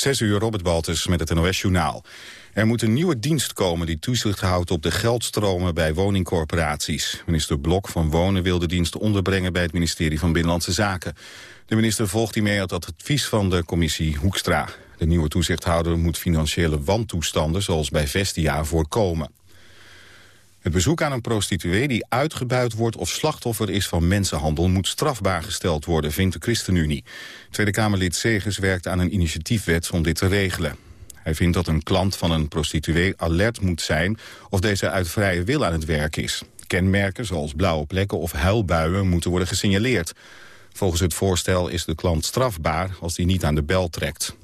Zes uur, Robert Baltus met het NOS-journaal. Er moet een nieuwe dienst komen die toezicht houdt op de geldstromen bij woningcorporaties. Minister Blok van Wonen wil de dienst onderbrengen bij het ministerie van Binnenlandse Zaken. De minister volgt hiermee het advies van de commissie Hoekstra. De nieuwe toezichthouder moet financiële wantoestanden zoals bij Vestia voorkomen. Het bezoek aan een prostituee die uitgebuit wordt of slachtoffer is van mensenhandel moet strafbaar gesteld worden, vindt de ChristenUnie. Tweede Kamerlid Segers werkt aan een initiatiefwet om dit te regelen. Hij vindt dat een klant van een prostituee alert moet zijn of deze uit vrije wil aan het werk is. Kenmerken zoals blauwe plekken of huilbuien moeten worden gesignaleerd. Volgens het voorstel is de klant strafbaar als hij niet aan de bel trekt.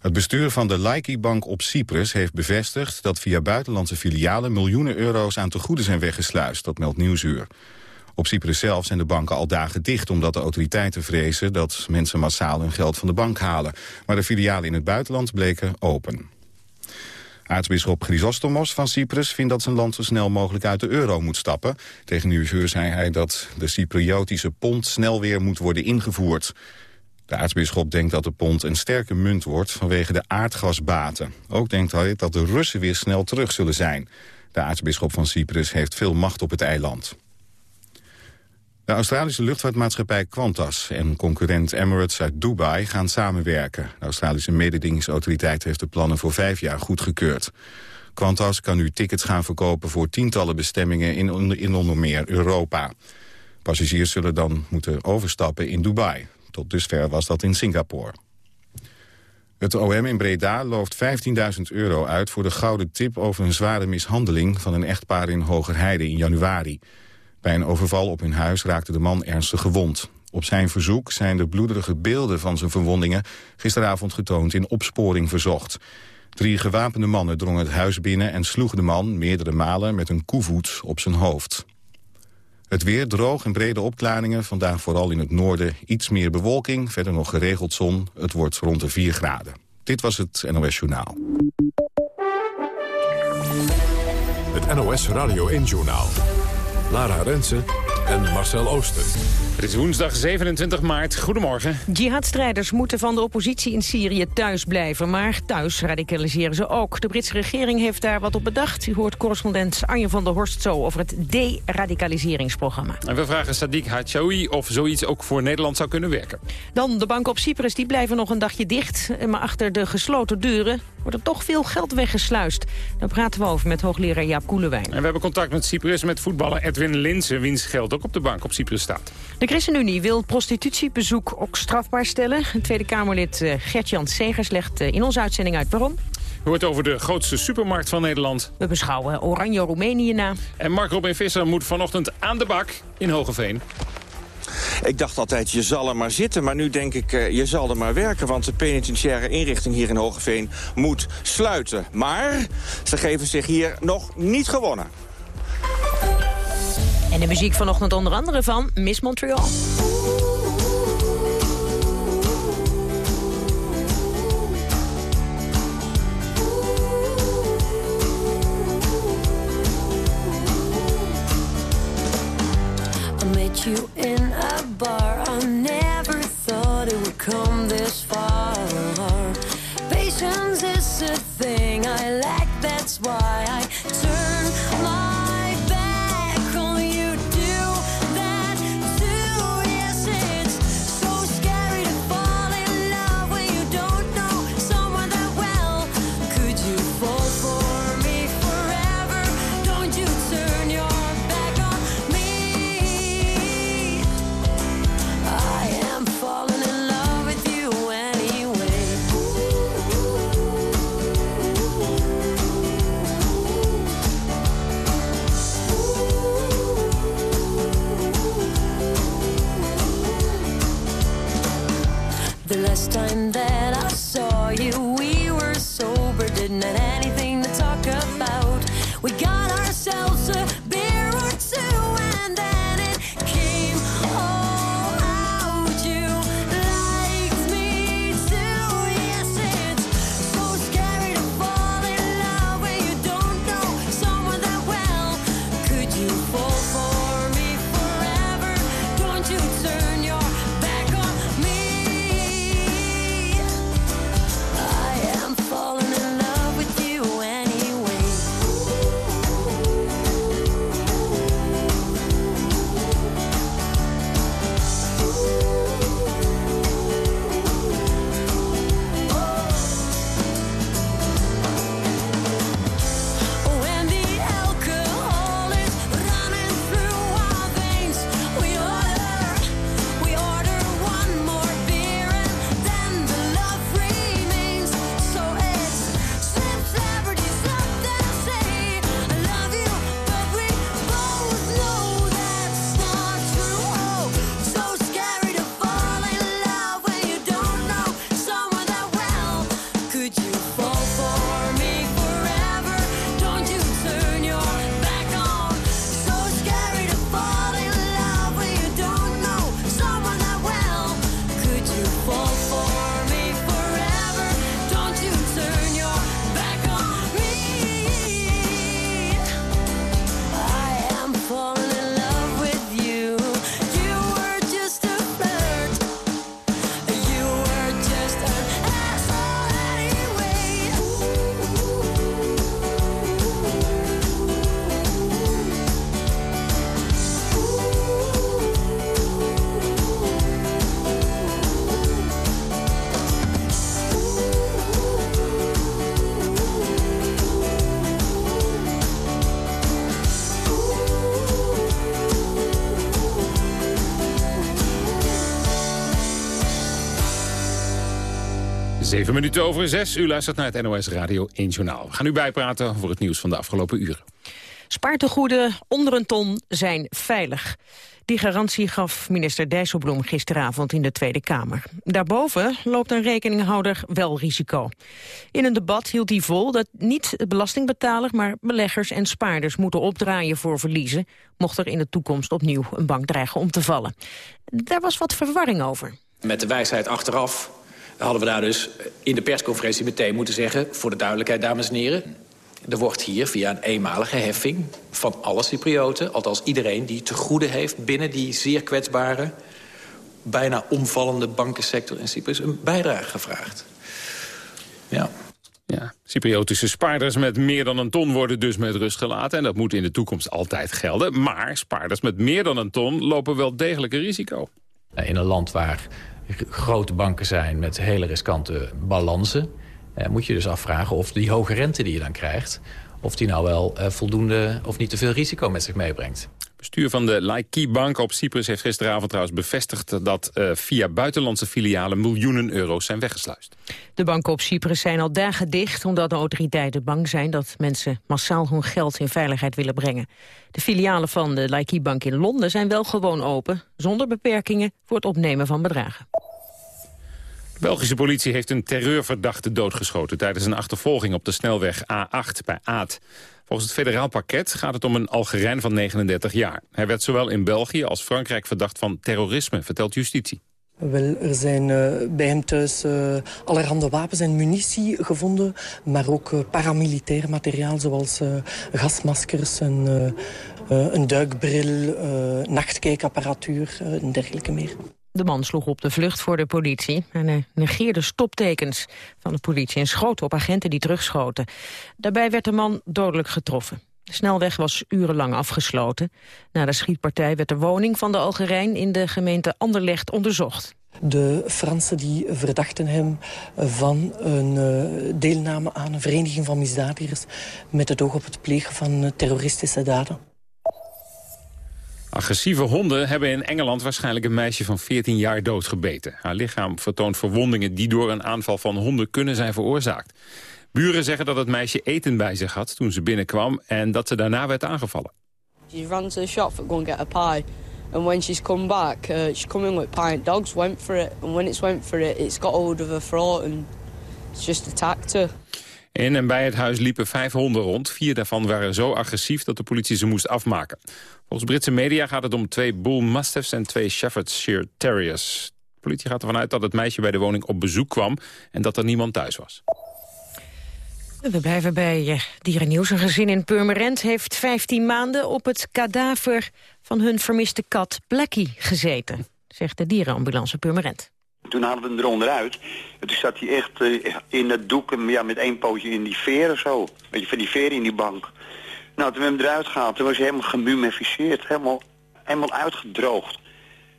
Het bestuur van de Laiki-bank op Cyprus heeft bevestigd... dat via buitenlandse filialen miljoenen euro's aan tegoeden zijn weggesluist. Dat meldt Nieuwsuur. Op Cyprus zelf zijn de banken al dagen dicht... omdat de autoriteiten vrezen dat mensen massaal hun geld van de bank halen. Maar de filialen in het buitenland bleken open. Aartsbisschop Chrysostomos van Cyprus vindt dat zijn land zo snel mogelijk uit de euro moet stappen. Tegen Nieuwsuur zei hij dat de Cypriotische pond snel weer moet worden ingevoerd. De aartsbisschop denkt dat de pond een sterke munt wordt vanwege de aardgasbaten. Ook denkt hij dat de Russen weer snel terug zullen zijn. De aartsbisschop van Cyprus heeft veel macht op het eiland. De Australische luchtvaartmaatschappij Qantas en concurrent Emirates uit Dubai gaan samenwerken. De Australische mededingingsautoriteit heeft de plannen voor vijf jaar goedgekeurd. Qantas kan nu tickets gaan verkopen voor tientallen bestemmingen in, in onder meer Europa. Passagiers zullen dan moeten overstappen in Dubai. Tot dusver was dat in Singapore. Het OM in Breda looft 15.000 euro uit voor de gouden tip over een zware mishandeling van een echtpaar in Hogerheide in januari. Bij een overval op hun huis raakte de man ernstig gewond. Op zijn verzoek zijn de bloederige beelden van zijn verwondingen gisteravond getoond in opsporing verzocht. Drie gewapende mannen drongen het huis binnen en sloegen de man meerdere malen met een koevoet op zijn hoofd. Het weer droog en brede opklaringen. Vandaag vooral in het noorden iets meer bewolking. Verder nog geregeld zon. Het wordt rond de 4 graden. Dit was het NOS Journaal. Het NOS Radio 1 Journaal. Lara Rensen en Marcel Ooster. Het is woensdag 27 maart. Goedemorgen. Jihadstrijders moeten van de oppositie in Syrië thuis blijven. Maar thuis radicaliseren ze ook. De Britse regering heeft daar wat op bedacht. U hoort correspondent Anje van der Horst zo over het deradicaliseringsprogramma. En we vragen Sadiq Hachaoui of zoiets ook voor Nederland zou kunnen werken. Dan de banken op Cyprus, die blijven nog een dagje dicht. Maar achter de gesloten deuren wordt er toch veel geld weggesluist. Daar praten we over met hoogleraar Jaap Koelewijn. En we hebben contact met Cyprus met voetballer Edwin Linsen... wiens geld ook op de bank op Cyprus staat. De ChristenUnie wil prostitutiebezoek ook strafbaar stellen. Tweede Kamerlid uh, Gert-Jan Segers legt uh, in onze uitzending uit waarom. We hoort over de grootste supermarkt van Nederland. We beschouwen Oranje Roemenië na. En Mark Robin Visser moet vanochtend aan de bak in Hogeveen. Ik dacht altijd, je zal er maar zitten. Maar nu denk ik, uh, je zal er maar werken. Want de penitentiaire inrichting hier in Hogeveen moet sluiten. Maar ze geven zich hier nog niet gewonnen. En de muziek vanochtend onder andere van Miss Montreal. you in a bar. I Zeven minuten over zes. U luistert naar het NOS Radio 1 Journaal. We gaan u bijpraten over het nieuws van de afgelopen uren. Spaartegoeden onder een ton zijn veilig. Die garantie gaf minister Dijsselbloem gisteravond in de Tweede Kamer. Daarboven loopt een rekeninghouder wel risico. In een debat hield hij vol dat niet de belastingbetaler... maar beleggers en spaarders moeten opdraaien voor verliezen... mocht er in de toekomst opnieuw een bank dreigen om te vallen. Daar was wat verwarring over. Met de wijsheid achteraf hadden we daar dus in de persconferentie meteen moeten zeggen... voor de duidelijkheid, dames en heren... Er wordt hier via een eenmalige heffing van alle Cyprioten... althans iedereen die te goede heeft binnen die zeer kwetsbare... bijna omvallende bankensector in Cyprus een bijdrage gevraagd. Ja. Ja, Cypriotische spaarders met meer dan een ton worden dus met rust gelaten. En dat moet in de toekomst altijd gelden. Maar spaarders met meer dan een ton lopen wel degelijk een risico. In een land waar grote banken zijn met hele riskante balansen... Eh, moet je dus afvragen of die hoge rente die je dan krijgt... of die nou wel eh, voldoende of niet te veel risico met zich meebrengt. Bestuur van de Laiki Bank op Cyprus heeft gisteravond trouwens bevestigd... dat uh, via buitenlandse filialen miljoenen euro's zijn weggesluist. De banken op Cyprus zijn al dagen dicht... omdat de autoriteiten bang zijn dat mensen massaal hun geld in veiligheid willen brengen. De filialen van de Laiki Bank in Londen zijn wel gewoon open... zonder beperkingen voor het opnemen van bedragen. Belgische politie heeft een terreurverdachte doodgeschoten... tijdens een achtervolging op de snelweg A8 bij Aat. Volgens het federaal pakket gaat het om een Algerijn van 39 jaar. Hij werd zowel in België als Frankrijk verdacht van terrorisme, vertelt justitie. Wel, er zijn uh, bij hem thuis uh, allerhande wapens en munitie gevonden... maar ook uh, paramilitair materiaal zoals gasmaskers, en, een duikbril, nachtkijkapparatuur en dergelijke meer. De man sloeg op de vlucht voor de politie en hij negeerde stoptekens van de politie en schoot op agenten die terugschoten. Daarbij werd de man dodelijk getroffen. De snelweg was urenlang afgesloten. Na de schietpartij werd de woning van de Algerijn in de gemeente Anderlecht onderzocht. De Fransen die verdachten hem van een uh, deelname aan een vereniging van misdadigers... met het oog op het plegen van terroristische daden. Agressieve honden hebben in Engeland waarschijnlijk een meisje van 14 jaar doodgebeten. Haar lichaam vertoont verwondingen die door een aanval van honden kunnen zijn veroorzaakt. Buren zeggen dat het meisje eten bij zich had toen ze binnenkwam en dat ze daarna werd aangevallen. She ran to the shop to go get a pie. And when she's come back, uh, she come in with pie and dogs went for it. And when it's went for it, it's got hold of her throat and it's just attacked her. In en bij het huis liepen vijf honden rond. Vier daarvan waren zo agressief dat de politie ze moest afmaken. Volgens Britse media gaat het om twee Bull Mastiffs en twee Shepherdshire Terriers. De politie gaat ervan uit dat het meisje bij de woning op bezoek kwam... en dat er niemand thuis was. We blijven bij uh, dierennieuws. Een gezin in Purmerend heeft 15 maanden op het kadaver van hun vermiste kat Blackie gezeten, zegt de dierenambulance Purmerend. Toen hadden we hem eronder uit. En toen zat hij echt uh, in het doek ja, met één pootje in die veer of zo. Weet je, van die veer in die bank. Nou, toen we hem eruit gehaald, toen was hij helemaal gemumificeerd. Helemaal, helemaal uitgedroogd.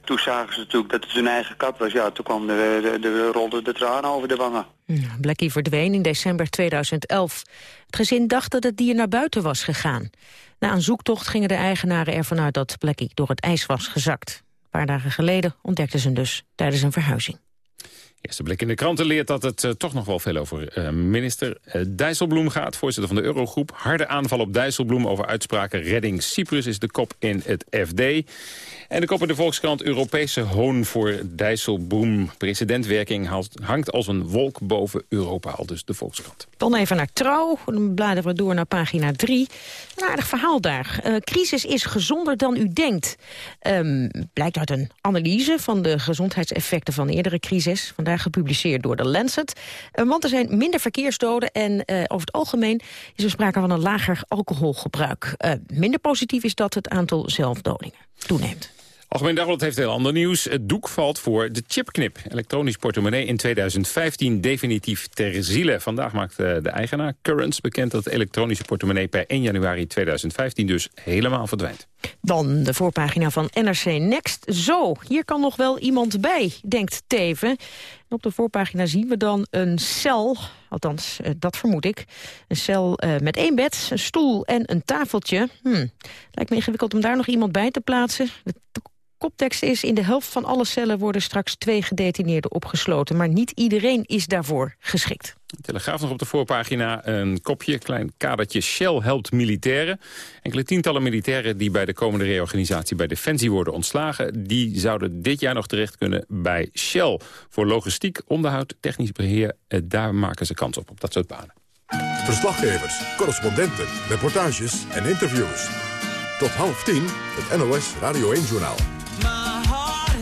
Toen zagen ze natuurlijk dat het zijn eigen kat was. Ja, toen kwam de, de, de, rolde de tranen over de wangen. Blackie verdween in december 2011. Het gezin dacht dat het dier naar buiten was gegaan. Na een zoektocht gingen de eigenaren ervan uit dat Blackie door het ijs was gezakt. Een paar dagen geleden ontdekten ze dus tijdens een verhuizing. Eerste blik in de kranten leert dat het uh, toch nog wel veel over uh, minister uh, Dijsselbloem gaat. Voorzitter van de Eurogroep. Harde aanval op Dijsselbloem over uitspraken. Redding Cyprus is de kop in het FD. En de kop in de Volkskrant. Europese hoon voor Dijsselbloem. Presidentwerking hangt als een wolk boven Europa. Al dus de Volkskrant. Dan even naar Trouw. Dan bladeren we door naar pagina 3. Een aardig verhaal daar. crisis is gezonder dan u denkt. Um, blijkt uit een analyse van de gezondheidseffecten van eerdere crisis. Gepubliceerd door de Lancet. Uh, want er zijn minder verkeersdoden en uh, over het algemeen is er sprake van een lager alcoholgebruik. Uh, minder positief is dat het aantal zelfdodingen toeneemt. Algemeen Dagblad heeft heel ander nieuws. Het doek valt voor de chipknip. Elektronisch portemonnee in 2015 definitief ter ziele. Vandaag maakt de eigenaar Currents bekend dat elektronische portemonnee per 1 januari 2015 dus helemaal verdwijnt. Dan de voorpagina van NRC Next. Zo, hier kan nog wel iemand bij, denkt Teven. op de voorpagina zien we dan een cel, althans dat vermoed ik. Een cel uh, met één bed, een stoel en een tafeltje. Hm. Lijkt me ingewikkeld om daar nog iemand bij te plaatsen. Koptekst is... in de helft van alle cellen worden straks twee gedetineerden opgesloten. Maar niet iedereen is daarvoor geschikt. Telegraaf nog op de voorpagina een kopje, klein kadertje. Shell helpt militairen. Enkele tientallen militairen die bij de komende reorganisatie bij Defensie worden ontslagen... die zouden dit jaar nog terecht kunnen bij Shell. Voor logistiek, onderhoud, technisch beheer, eh, daar maken ze kans op, op dat soort banen. Verslaggevers, correspondenten, reportages en interviews. Tot half tien, het NOS Radio 1-journaal.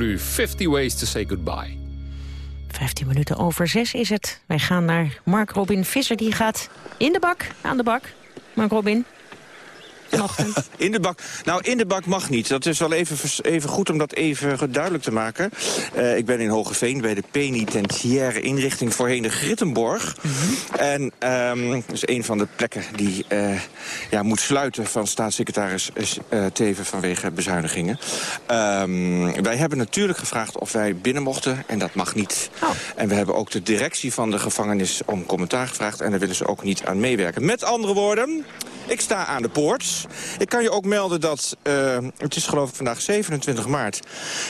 u 50 Ways to Say Goodbye. 15 minuten over 6 is het. Wij gaan naar Mark Robin Visser. Die gaat in de bak, aan de bak. Mark Robin. Vanochtend. In de bak. Nou, in de bak mag niet. Dat is wel even, even goed om dat even duidelijk te maken. Eh, ik ben in Hogeveen bij de penitentiaire inrichting voorheen de Grittenborg. En ehm, dat is een van de plekken die eh, ja, moet sluiten van staatssecretaris eh, Teven vanwege bezuinigingen. Ehm, wij hebben natuurlijk gevraagd of wij binnen mochten en dat mag niet. En we hebben ook de directie van de gevangenis om commentaar gevraagd en daar willen ze ook niet aan meewerken. Met andere woorden... Ik sta aan de poort. Ik kan je ook melden dat, eh, het is geloof ik vandaag 27 maart...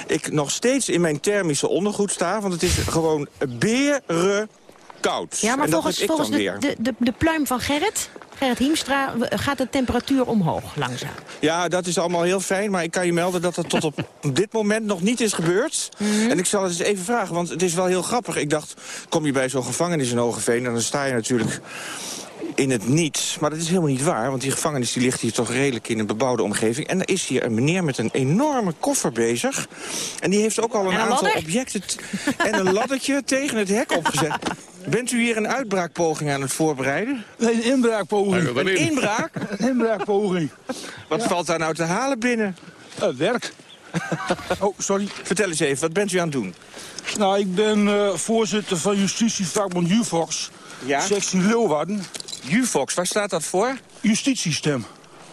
ik nog steeds in mijn thermische ondergoed sta. Want het is gewoon beren koud. Ja, maar en volgens, volgens de, de, de, de pluim van Gerrit, Gerrit Hiemstra, gaat de temperatuur omhoog langzaam. Ja, dat is allemaal heel fijn, maar ik kan je melden dat dat tot op dit moment nog niet is gebeurd. En ik zal het eens even vragen, want het is wel heel grappig. Ik dacht, kom je bij zo'n gevangenis in Hogeveen... en dan sta je natuurlijk in het niets. Maar dat is helemaal niet waar, want die gevangenis die ligt hier toch redelijk in een bebouwde omgeving. En er is hier een meneer met een enorme koffer bezig. En die heeft ook al een, En een aantal ladder? objecten en een laddertje tegen het hek opgezet. Bent u hier een uitbraakpoging aan het voorbereiden? Nee, een inbraakpoging. Een inbraak? Een inbraakpoging. Wat valt daar nou te halen binnen? Uh, werk. oh, sorry. Vertel eens even, wat bent u aan het doen? Nou, ik ben eh, voorzitter van justitievakbond UFOX. Ja? Sectie Leeuwarden. UFOX, waar staat dat voor? Justitiestem.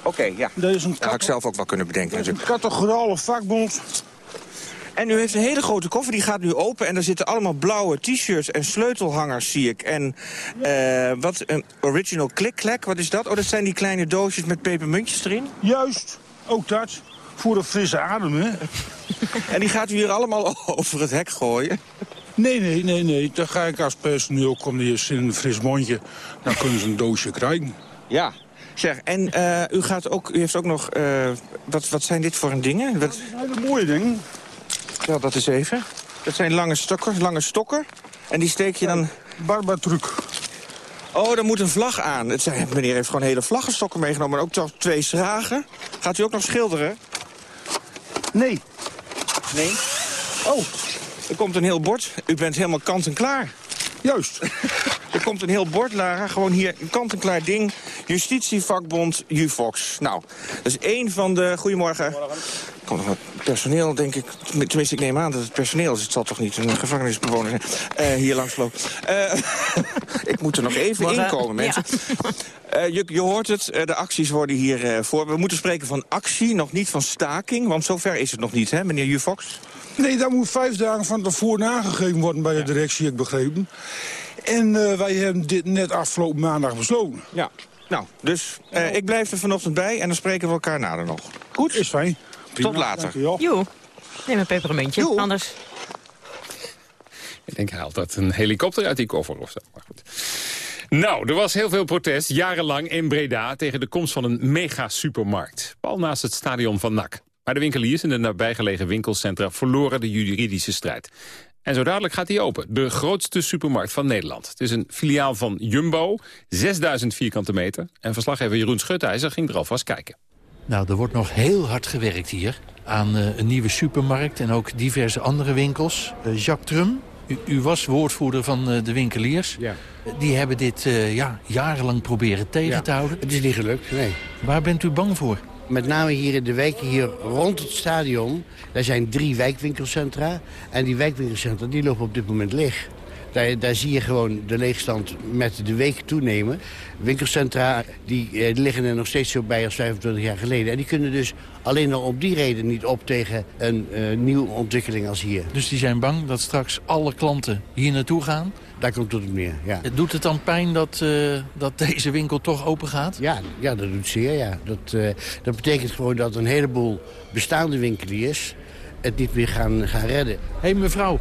Oké, ja. Dat is een, Dat had ik zelf ook wel kunnen bedenken dat is een categorale vakbond. En u heeft een hele grote koffer, die gaat nu open... en daar zitten allemaal blauwe t-shirts en sleutelhangers, zie ik. En eh, wat, een original click-clack, wat is dat? Oh, dat zijn die kleine doosjes met pepermuntjes erin. Juist, ook dat. Voor de frisse adem, hè? En die gaat u hier allemaal over het hek gooien. Nee, nee, nee, nee. Dan ga ik als personeel, kom hier in een fris mondje. Dan kunnen ze een doosje krijgen. Ja. Zeg, en eh, u, gaat ook, u heeft ook nog... eh, wat, wat zijn dit voor een dingen? Wat, Hele mooie dingen. ja, dat is even. Dat zijn lange stokken, lange stokken. En die steek je dan... Barbatruc. Oh, er moet een vlag aan. Het zijn, meneer heeft gewoon hele vlaggenstokken meegenomen. En ook toch twee schragen. Gaat u ook nog schilderen? Nee. Nee. Oh, er komt een heel bord. U bent helemaal kant-en-klaar. Juist. Er komt een heel bord, Lara. Gewoon hier een kant-en-klaar ding. Justitievakbond UFOX. Nou, dat is één van de... Goedemorgen. Komt nog wat personeel, denk ik. Tenminste, ik neem aan dat het personeel is. Het zal toch niet een gevangenisbewoner zijn. Eh, hier langs loopt. Eh, ik moet er nog even Morgen. inkomen, mensen. Eh, je, je hoort het, eh, de acties worden hier eh, voor. We moeten spreken van actie, nog niet van staking. Want zover is het nog niet, hè, meneer Ufox? Nee, dat moet vijf dagen van tevoren nagegeven worden bij de directie, heb ik begrepen. En eh, wij hebben dit net afgelopen maandag besloten. Ja. Nou, dus eh, ik blijf er vanochtend bij en dan spreken we elkaar nader nog. Goed? Is fijn. Tot later. Joe, neem een pepermuntje, Joe. anders... Ik denk, hij haalt dat een helikopter uit die koffer of zo. Maar goed. Nou, er was heel veel protest, jarenlang in Breda... tegen de komst van een mega-supermarkt. Pal naast het stadion van NAC. Maar de winkeliers in de nabijgelegen winkelcentra... verloren de juridische strijd. En zo dadelijk gaat hij open. De grootste supermarkt van Nederland. Het is een filiaal van Jumbo, 6000 vierkante meter. En verslaggever Jeroen Schutijzer ging er alvast kijken. Nou, er wordt nog heel hard gewerkt hier aan eh, een nieuwe supermarkt en ook diverse andere winkels. Eh, Jacques Trum, u, u was woordvoerder van eh, de winkeliers. Ja. Die hebben dit eh, ja, jarenlang proberen tegen Ja. te houden. Het is niet gelukt, nee. Waar bent u bang voor? Met name hier in de wijken hier rond het stadion. Daar zijn drie wijkwinkelcentra. En die wijkwinkelcentra die lopen op dit moment leeg. Daar, daar zie je gewoon de leegstand met de week toenemen. Winkelcentra die, eh, liggen er nog steeds zo bij als 25 jaar geleden. En die kunnen dus alleen al op die reden niet op tegen een eh, nieuwe ontwikkeling als hier. Dus die zijn bang dat straks alle klanten hier naartoe gaan. Daar komt het op neer, ja. Doet het dan pijn dat, eh, dat deze winkel toch open gaat? Ja, ja dat doet zeer, ja. Dat, eh, dat betekent gewoon dat een heleboel bestaande winkeliers het niet meer gaan, gaan redden. Hé hey, mevrouw,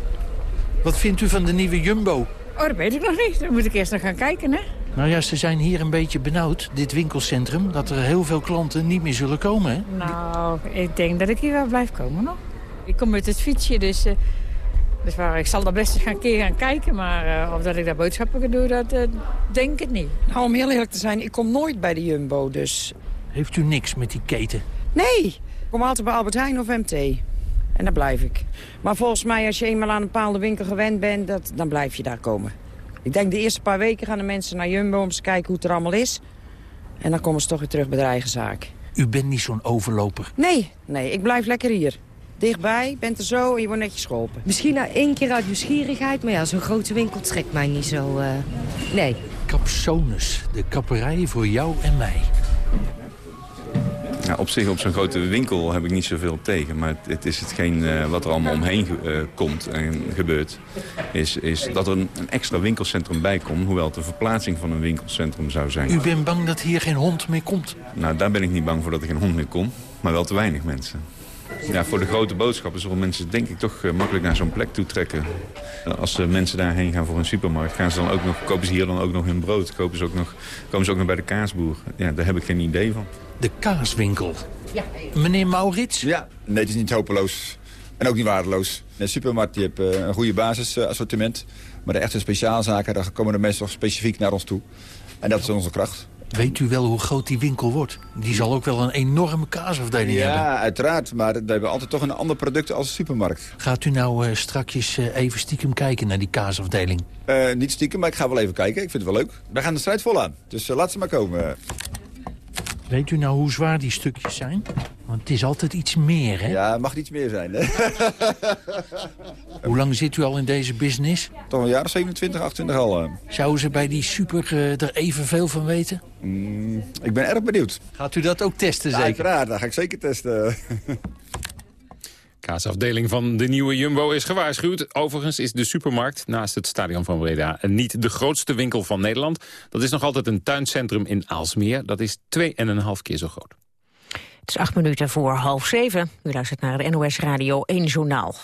wat vindt u van de nieuwe Jumbo? Oh, dat weet ik nog niet. Dan moet ik eerst nog gaan kijken, hè? Nou ja, ze zijn hier een beetje benauwd, dit winkelcentrum... dat er heel veel klanten niet meer zullen komen, hè? Nou, ik denk dat ik hier wel blijf komen, nog. Ik kom met het fietsje, dus, eh, dus waar, ik zal daar best eens gaan keer gaan kijken. Maar eh, of dat ik daar boodschappen kan doen, dat eh, denk ik niet. Nou, om heel eerlijk te zijn, ik kom nooit bij de Jumbo, dus... Heeft u niks met die keten? Nee, ik kom altijd bij Albert Heijn of MT. En daar blijf ik. Maar volgens mij, als je eenmaal aan een bepaalde winkel gewend bent, dat, dan blijf je daar komen. Ik denk de eerste paar weken gaan de mensen naar Jumbo om te kijken hoe het er allemaal is. En dan komen ze toch weer terug bij de eigen zaak. U bent niet zo'n overloper. Nee, nee, ik blijf lekker hier. Dichtbij, bent er zo en je wordt netjes geholpen. Misschien nou één keer uit nieuwsgierigheid, maar ja, zo'n grote winkel trekt mij niet zo... eh, nee. Capsones, de kapperij voor jou en mij. Ja, op zich, op zo'n grote winkel heb ik niet zoveel tegen. Maar het, het is hetgeen eh, wat er allemaal omheen eh, komt en gebeurt. Is, is dat er een, een extra winkelcentrum bij komt. Hoewel het een verplaatsing van een winkelcentrum zou zijn. U bent bang dat hier geen hond meer komt? Nou, daar ben ik niet bang voor dat er geen hond meer komt. Maar wel te weinig mensen. Ja, voor de grote boodschappen zullen mensen denk ik toch eh, makkelijk naar zo'n plek toe trekken. Als de mensen daarheen gaan voor een supermarkt, gaan ze dan ook nog, kopen ze hier dan ook nog hun brood. Kopen ze ook nog, komen ze ook nog bij de kaasboer. Ja, daar heb ik geen idee van. De kaaswinkel. Ja. Meneer Maurits? Ja, nee, het is niet hopeloos. En ook niet waardeloos. De supermarkt die heeft eh, een goede basisassortiment. Maar de echte speciaalzaken, daar komen de mensen toch specifiek naar ons toe. En dat is onze kracht. Weet u wel hoe groot die winkel wordt? Die zal ook wel een enorme kaasafdeling ja, hebben. Ja, uiteraard. Maar we hebben altijd toch een ander product als de supermarkt. Gaat u nou uh, strakjes uh, even stiekem kijken naar die kaasafdeling? Uh, niet stiekem, maar ik ga wel even kijken. Ik vind het wel leuk. We gaan de strijd vol aan. Dus laat ze maar komen. Weet u nou hoe zwaar die stukjes zijn? Want het is altijd iets meer, hè? Ja, het mag iets meer zijn, hè? Hoe lang zit u al in deze business? Toch een jaar of 27, 28 al. Uh. Zouden ze bij die super uh, er evenveel van weten? Mm, ik ben erg benieuwd. Gaat u dat ook testen, ja, zeker? Uiteraard, dat ga ik zeker testen. Kaasafdeling van de nieuwe Jumbo is gewaarschuwd. Overigens is de supermarkt naast het stadion van Breda niet de grootste winkel van Nederland. Dat is nog altijd een tuincentrum in Aalsmeer. Dat is 2,5 keer zo groot. Het is acht minuten voor half zeven. U luistert naar de NOS Radio 1 Journaal.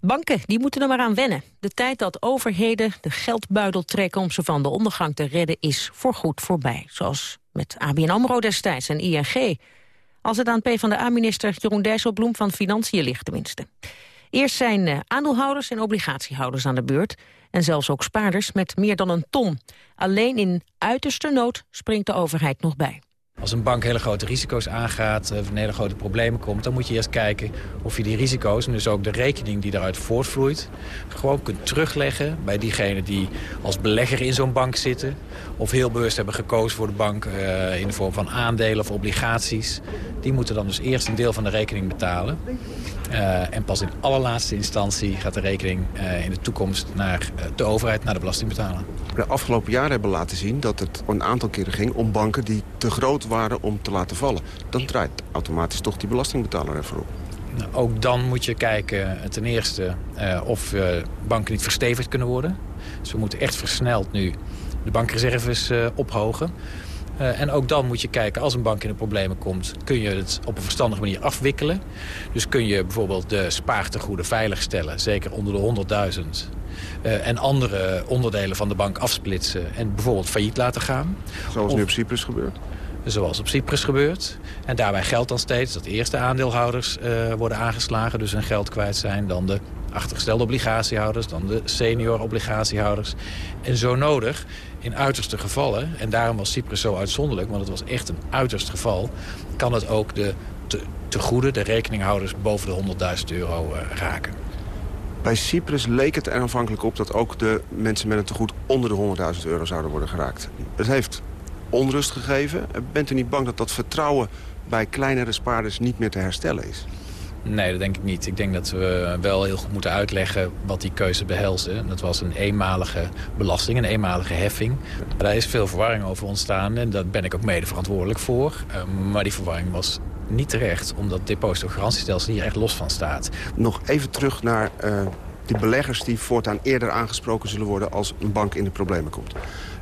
Banken die moeten er maar aan wennen. De tijd dat overheden de geldbuidel trekken om ze van de ondergang te redden is voorgoed voorbij. Zoals met ABN AMRO destijds en ING. Als het aan PvdA-minister Jeroen Dijsselbloem van Financiën ligt tenminste. Eerst zijn uh, aandeelhouders en obligatiehouders aan de beurt. En zelfs ook spaarders met meer dan een ton. Alleen in uiterste nood springt de overheid nog bij. Als een bank hele grote risico's aangaat, of in hele grote problemen komt... dan moet je eerst kijken of je die risico's en dus ook de rekening die daaruit voortvloeit... gewoon kunt terugleggen bij diegenen die als belegger in zo'n bank zitten... of heel bewust hebben gekozen voor de bank uh, in de vorm van aandelen of obligaties. Die moeten dan dus eerst een deel van de rekening betalen. Uh, en pas in allerlaatste instantie gaat de rekening uh, in de toekomst naar uh, de overheid, naar de belastingbetaler. De afgelopen jaren hebben laten zien dat het een aantal keren ging om banken die te groot waren om te laten vallen. Dan draait automatisch toch die belastingbetaler ervoor op. Nou, ook dan moet je kijken ten eerste of banken niet verstevigd kunnen worden. Dus we moeten echt versneld nu de bankreserves ophogen. Uh, en ook dan moet je kijken, als een bank in de problemen komt... kun je het op een verstandige manier afwikkelen. Dus kun je bijvoorbeeld de spaartegoeden veiligstellen, zeker onder de 100.000... Uh, en andere onderdelen van de bank afsplitsen en bijvoorbeeld failliet laten gaan. Zoals of, nu op Cyprus gebeurt? Zoals op Cyprus gebeurt. En daarbij geldt dan steeds dat eerst de aandeelhouders uh, worden aangeslagen... dus hun geld kwijt zijn, dan de achtergestelde obligatiehouders... dan de senior obligatiehouders. En zo nodig, in uiterste gevallen... en daarom was Cyprus zo uitzonderlijk, want het was echt een uiterst geval... kan het ook de te, te de rekeninghouders boven de 100.000 euro uh, raken. Bij Cyprus leek het er aanvankelijk op dat ook de mensen met een tegoed onder de 100.000 euro zouden worden geraakt. Het heeft onrust gegeven. Bent u niet bang dat dat vertrouwen bij kleinere spaarders niet meer te herstellen is? Nee, dat denk ik niet. Ik denk dat we wel heel goed moeten uitleggen wat die keuze behelsde. Dat was een eenmalige belasting, een eenmalige heffing. Daar is veel verwarring over ontstaan en daar ben ik ook mede verantwoordelijk voor. Uh, maar die verwarring was niet terecht, omdat het depositogarantiestelsel hier echt los van staat. Nog even terug naar uh, die beleggers die voortaan eerder aangesproken zullen worden als een bank in de problemen komt.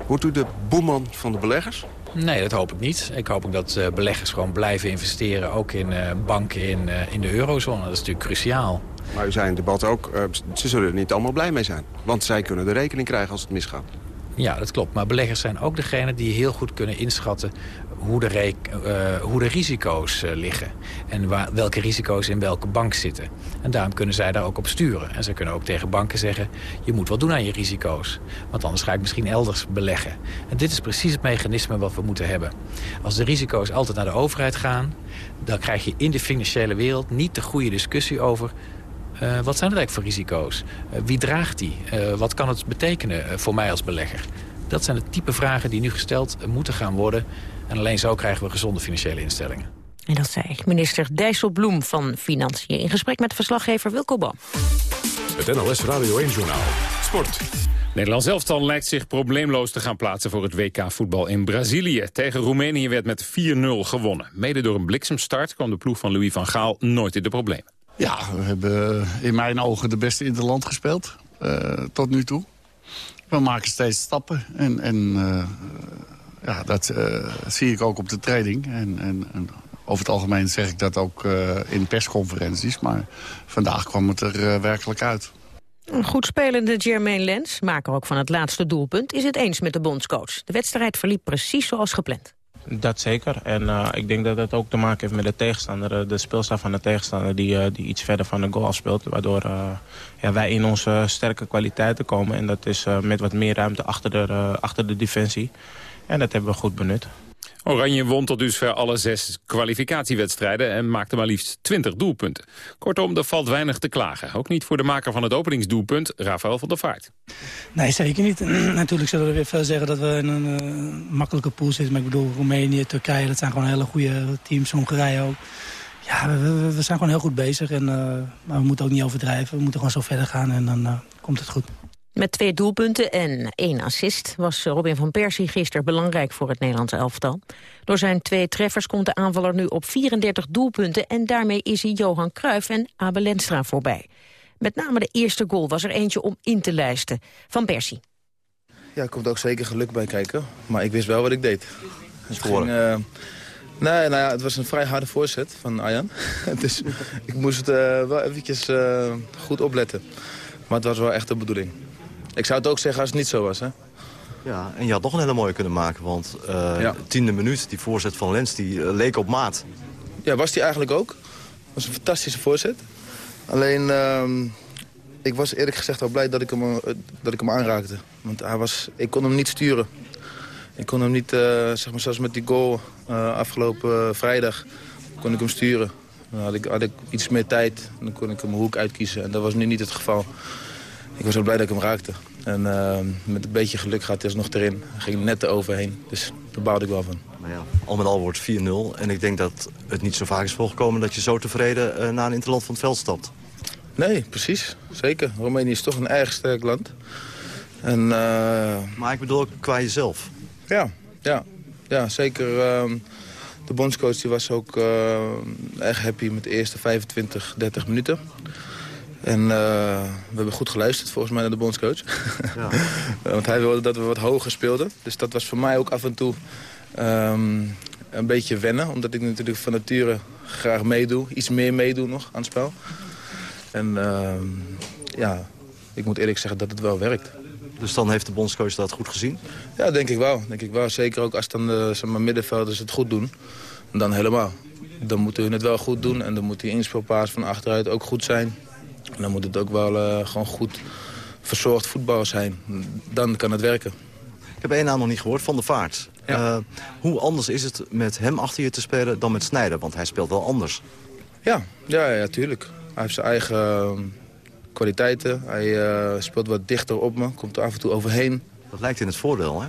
Wordt u de boeman van de beleggers? Nee, dat hoop ik niet. Ik hoop ook dat uh, beleggers gewoon blijven investeren, ook in uh, banken in, uh, in de eurozone. Dat is natuurlijk cruciaal. Maar u zei in het debat ook, ze zullen er niet allemaal blij mee zijn. Want zij kunnen de rekening krijgen als het misgaat. Ja, dat klopt. Maar beleggers zijn ook degene die heel goed kunnen inschatten hoe de, uh, hoe de risico's uh, liggen. En waar, welke risico's in welke bank zitten. En daarom kunnen zij daar ook op sturen. En ze kunnen ook tegen banken zeggen... je moet wat doen aan je risico's. Want anders ga ik misschien elders beleggen. En dit is precies het mechanisme wat we moeten hebben. Als de risico's altijd naar de overheid gaan... dan krijg je in de financiële wereld niet de goede discussie over... Uh, wat zijn het eigenlijk voor risico's? Uh, wie draagt die? Uh, wat kan het betekenen voor mij als belegger? Dat zijn de type vragen die nu gesteld moeten gaan worden. En alleen zo krijgen we gezonde financiële instellingen. En dat zei minister Dijsselbloem van Financiën... in gesprek met verslaggever Wilco Boom. Het NLS Radio 1-journaal. Sport. Nederland elftal lijkt zich probleemloos te gaan plaatsen voor het WK voetbal in Brazilië. Tegen Roemenië werd met 4-0 gewonnen. Mede door een bliksemstart kwam de ploeg van Louis van Gaal nooit in de problemen. Ja, we hebben in mijn ogen de beste interland gespeeld. Uh, tot nu toe. We maken steeds stappen. En, en uh, ja, dat uh, zie ik ook op de training. En, en, en, over het algemeen zeg ik dat ook in persconferenties. Maar vandaag kwam het er werkelijk uit. Een goed spelende Jermaine Lens, maker ook van het laatste doelpunt... is het eens met de bondscoach. De wedstrijd verliep precies zoals gepland. Dat zeker. En uh, ik denk dat dat ook te maken heeft met de tegenstander. De speelstaf van de tegenstander die, uh, die iets verder van de goal afspeelt. Waardoor ja, wij in onze sterke kwaliteiten komen. En dat is met wat meer ruimte achter de, achter de defensie. En dat hebben we goed benut. Oranje won tot dusver alle zes kwalificatiewedstrijden en maakte maar liefst 20 doelpunten. Kortom, er valt weinig te klagen. Ook niet voor de maker van het openingsdoelpunt, Rafael van der Vaart. Nee, zeker niet. Natuurlijk zullen we weer veel zeggen dat we in een uh, makkelijke pool zitten. Maar ik bedoel, Roemenië, Turkije, dat zijn gewoon hele goede teams. Hongarije ook. Ja, we, we, zijn gewoon heel goed bezig. En, uh, maar we moeten ook niet overdrijven. We moeten gewoon zo verder gaan en dan uh, komt het goed. Met twee doelpunten en één assist was Robin van Persie gisteren belangrijk voor het Nederlandse elftal. Door zijn twee treffers komt de aanvaller nu op 34 doelpunten en daarmee is hij Johan Cruijff en Abel Lenstra voorbij. Met name de eerste goal was er eentje om in te lijsten. Van Persie. Ja, er komt ook zeker geluk bij kijken. Maar ik wist wel wat ik deed. Het ging, uh, nee, nou ja, het was een vrij harde voorzet van Arjan. dus ik moest uh, wel eventjes uh, goed opletten. Maar het was wel echt de bedoeling. Ik zou het ook zeggen als het niet zo was, hè? Ja, en je had nog een hele mooie kunnen maken, want uh, ja. tiende minuut, die voorzet van Lens, die uh, leek op maat. Ja, was die eigenlijk ook. Dat was een fantastische voorzet. Alleen, uh, ik was eerlijk gezegd wel blij dat ik hem, uh, dat ik hem aanraakte. Want hij was, ik kon hem niet sturen. Ik kon hem niet, zeg maar zoals met die goal afgelopen vrijdag, kon ik hem sturen. Dan had ik, had ik iets meer tijd, dan kon ik hem een hoek uitkiezen. En dat was nu niet het geval ik was zo blij dat ik hem raakte. En uh, met een beetje geluk gaat hij nog erin. Ging net eroverheen. Dus daar baalde ik wel van. Maar ja, al met al wordt 4-0. En ik denk dat het niet zo vaak is voorgekomen dat je zo tevreden uh, naar een interland van het veld stapt. Nee, precies. Zeker. Roemenië is toch een erg sterk land. En, uh... Maar ik bedoel qua jezelf. Ja, ja. ja zeker. Uh, de bondscoach die was ook uh, erg happy met de eerste 25, 30 minuten. En uh, we hebben goed geluisterd volgens mij naar de bondscoach. Ja. Want hij wilde dat we wat hoger speelden. Dus dat was voor mij ook af en toe um, een beetje wennen. Omdat ik natuurlijk van nature graag meedoe. Iets meer meedoe nog aan het spel. En uh, ja, ik moet eerlijk zeggen dat het wel werkt. Dus dan heeft de bondscoach dat goed gezien? Ja, denk ik wel. Denk ik wel. Zeker ook als dan de zeg maar, middenvelders het goed doen. Dan helemaal. Dan moeten hun het wel goed doen. En dan moet die inspelpaas van achteruit ook goed zijn. En dan moet het ook wel uh, gewoon goed verzorgd voetbal zijn. Dan kan het werken. Ik heb één naam nog niet gehoord, Van de Vaart. Ja. Uh, hoe anders is het met hem achter je te spelen dan met Snijder? Want hij speelt wel anders. Ja, ja, ja tuurlijk. Hij heeft zijn eigen uh, kwaliteiten. Hij uh, speelt wat dichter op me, komt er af en toe overheen. Dat lijkt in het voordeel, hè?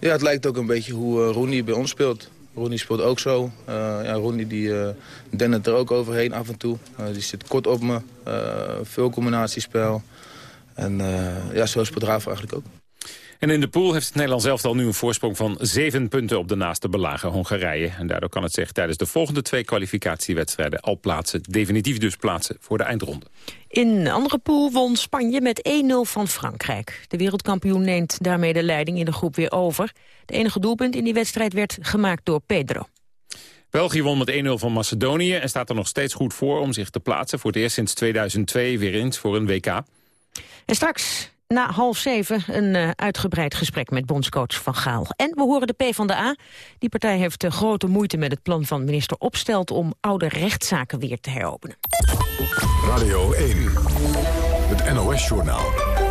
Ja, het lijkt ook een beetje hoe Rooney bij ons speelt. Ronnie speelt ook zo. Uh, ja, Ronnie die uh, er ook overheen af en toe. Uh, die zit kort op me. veel combinatiespel. En ja, zo speelt Rafa eigenlijk ook. En in de pool heeft het Nederlands elftal nu een voorsprong van zeven punten op de naaste belagen Hongarije. En daardoor kan het zich tijdens de volgende twee kwalificatiewedstrijden al plaatsen. Definitief dus plaatsen voor de eindronde. In een andere pool won Spanje met 1-0 van Frankrijk. De wereldkampioen neemt daarmee de leiding in de groep weer over. De enige doelpunt in die wedstrijd werd gemaakt door Pedro. België won met 1-0 van Macedonië en staat er nog steeds goed voor om zich te plaatsen. Voor het eerst sinds 2002 weer eens voor een WK. En straks na half zeven een uh, uitgebreid gesprek met bondscoach Van Gaal. En we horen de PvdA. Die partij heeft uh, grote moeite met het plan van minister Opstelt... om oude rechtszaken weer te heropenen. Radio 1, het NOS-journaal.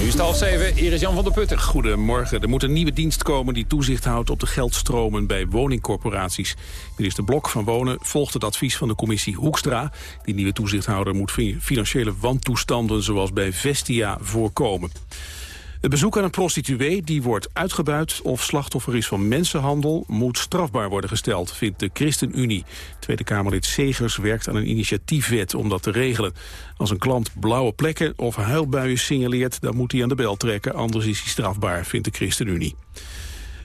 Nu is het half zeven, hier is Jan van der Putten. Goedemorgen. Er moet een nieuwe dienst komen die toezicht houdt op de geldstromen bij woningcorporaties. Minister Blok van Wonen volgt het advies van de commissie Hoekstra. Die nieuwe toezichthouder moet financiële wantoestanden zoals bij Vestia voorkomen. Het bezoek aan een prostituee die wordt uitgebuit of slachtoffer is van mensenhandel moet strafbaar worden gesteld, vindt de ChristenUnie. Tweede Kamerlid Segers werkt aan een initiatiefwet om dat te regelen. Als een klant blauwe plekken of huilbuien signaleert, dan moet hij aan de bel trekken, anders is hij strafbaar, vindt de ChristenUnie.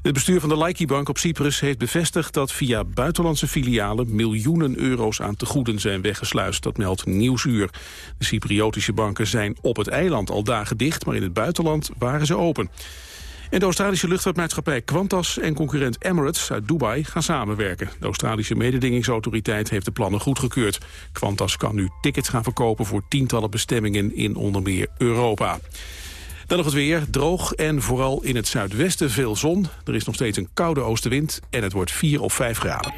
Het bestuur van de Laiki-bank op Cyprus heeft bevestigd dat via buitenlandse filialen miljoenen euro's aan tegoeden zijn weggesluist. Dat meldt Nieuwsuur. De Cypriotische banken zijn op het eiland al dagen dicht, maar in het buitenland waren ze open. En de Australische luchtvaartmaatschappij Qantas en concurrent Emirates uit Dubai gaan samenwerken. De Australische mededingingsautoriteit heeft de plannen goedgekeurd. Qantas kan nu tickets gaan verkopen voor tientallen bestemmingen in onder meer Europa. Dan nog het weer, droog en vooral in het zuidwesten veel zon. Er is nog steeds een koude oostenwind en het wordt 4 of 5 graden.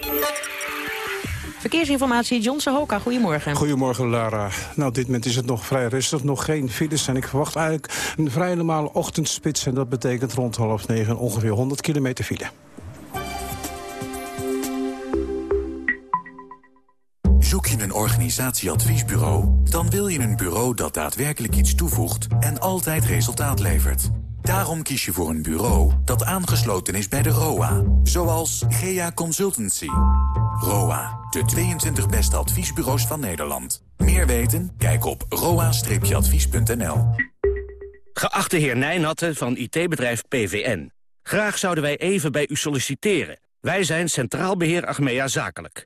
Verkeersinformatie, Johnson Hoka, goedemorgen. Goedemorgen, Lara. Nou, op dit moment is het nog vrij rustig, nog geen files. En ik verwacht eigenlijk een vrij normale ochtendspits. En dat betekent rond half negen ongeveer 100 kilometer file. Zoek je een organisatieadviesbureau? Dan wil je een bureau dat daadwerkelijk iets toevoegt en altijd resultaat levert. Daarom kies je voor een bureau dat aangesloten is bij de ROA. Zoals GEA Consultancy. ROA, de 22 beste adviesbureaus van Nederland. Meer weten? Kijk op roa-advies.nl. Geachte heer Nijnatten van IT-bedrijf PVN. Graag zouden wij even bij u solliciteren. Wij zijn Centraal Beheer Achmea Zakelijk.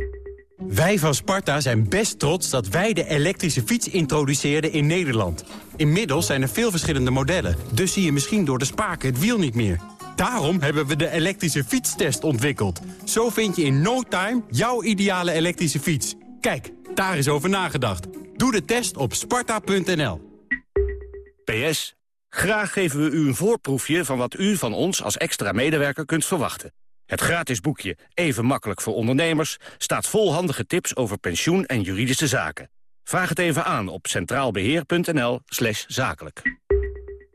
Wij van Sparta zijn best trots dat wij de elektrische fiets introduceerden in Nederland. Inmiddels zijn er veel verschillende modellen, dus zie je misschien door de spaken het wiel niet meer. Daarom hebben we de elektrische fietstest ontwikkeld. Zo vind je in no time jouw ideale elektrische fiets. Kijk, daar is over nagedacht. Doe de test op sparta.nl. PS, graag geven we u een voorproefje van wat u van ons als extra medewerker kunt verwachten. Het gratis boekje Even makkelijk voor ondernemers staat vol handige tips over pensioen en juridische zaken. Vraag het even aan op centraalbeheer.nl slash zakelijk.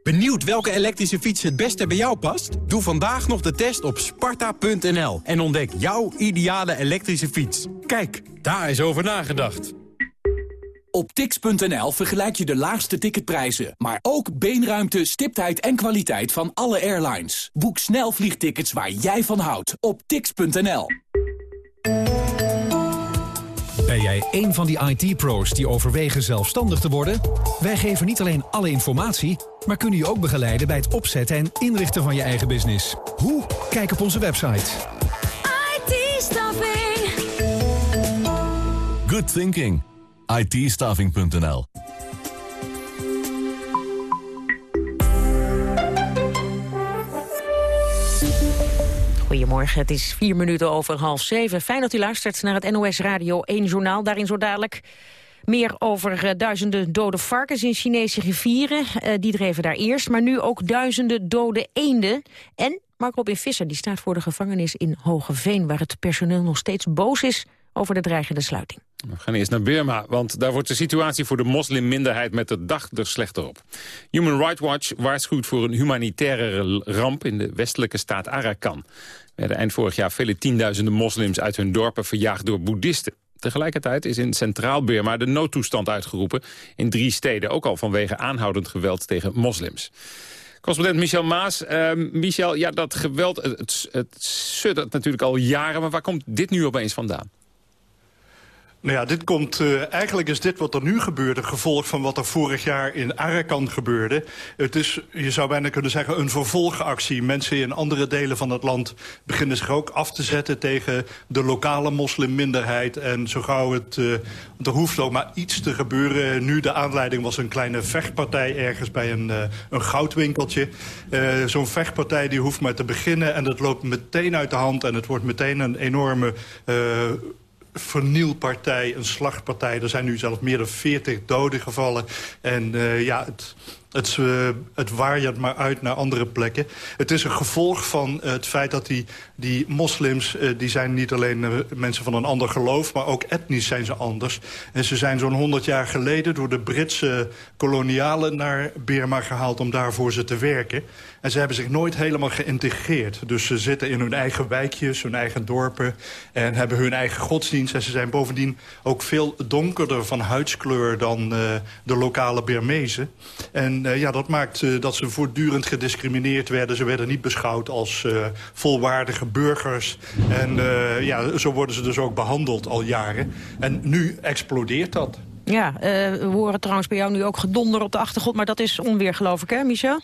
Benieuwd welke elektrische fiets het beste bij jou past? Doe vandaag nog de test op sparta.nl en ontdek jouw ideale elektrische fiets. Kijk, daar is over nagedacht. Op tix.nl vergelijk je de laagste ticketprijzen, maar ook beenruimte, stiptheid en kwaliteit van alle airlines. Boek snel vliegtickets waar jij van houdt op tix.nl. Ben jij een van die IT-pro's die overwegen zelfstandig te worden? Wij geven niet alleen alle informatie, maar kunnen je ook begeleiden bij het opzetten en inrichten van je eigen business. Hoe? Kijk op onze website. IT-staffing. Good thinking itstaving.nl Goedemorgen, het is vier minuten over half zeven. Fijn dat u luistert naar het NOS Radio 1 Journaal. Daarin zo dadelijk meer over uh, duizenden dode varkens in Chinese rivieren. Uh, die dreven daar eerst, maar nu ook duizenden dode eenden. En Mark Robin Visser die staat voor de gevangenis in Hogeveen... waar het personeel nog steeds boos is over de dreigende sluiting. We gaan eerst naar Burma, want daar wordt de situatie voor de moslimminderheid met de dag er slechter op. Human Rights Watch waarschuwt voor een humanitaire ramp in de westelijke staat Arakan. Er werden eind vorig jaar vele tienduizenden moslims uit hun dorpen verjaagd door boeddhisten. Tegelijkertijd is in Centraal Burma de noodtoestand uitgeroepen in drie steden, ook al vanwege aanhoudend geweld tegen moslims. Correspondent Michel Maas. Uh, Michel, ja, dat geweld, het, het, natuurlijk al jaren, maar waar komt dit nu opeens vandaan? Nou ja, dit komt, uh, eigenlijk is dit wat er nu gebeurt... gevolg van wat er vorig jaar in Arakan gebeurde. Het is, je zou bijna kunnen zeggen, een vervolgactie. Mensen in andere delen van het land beginnen zich ook af te zetten... tegen de lokale moslimminderheid. En zo gauw het... Uh, er hoeft ook maar iets te gebeuren. Nu de aanleiding was een kleine vechtpartij ergens bij een, uh, een goudwinkeltje. Zo'n vechtpartij die hoeft maar te beginnen... en dat loopt meteen uit de hand en het wordt meteen een enorme vernielpartij, een slagpartij. Er zijn nu zelfs meer dan 40 doden gevallen. En uh, ja, het, Het, uh, het waait maar uit naar andere plekken. Het is een gevolg van het feit dat die, die moslims... Die zijn niet alleen mensen van een ander geloof... maar ook etnisch zijn ze anders. En ze zijn zo'n 100 jaar geleden door de Britse kolonialen... naar Burma gehaald om daar voor ze te werken. En ze hebben zich nooit helemaal geïntegreerd. Dus ze zitten in hun eigen wijkjes, hun eigen dorpen... en hebben hun eigen godsdienst. En ze zijn bovendien ook veel donkerder van huidskleur... dan uh, de lokale Birmezen. En uh, ja, dat maakt uh, dat ze voortdurend gediscrimineerd werden. Ze werden niet beschouwd als volwaardige burgers. En ja, zo worden ze dus ook behandeld al jaren. En nu explodeert dat. Ja, we horen trouwens bij jou nu ook gedonder op de achtergrond... maar dat is onweer, geloof ik, hè, Michel?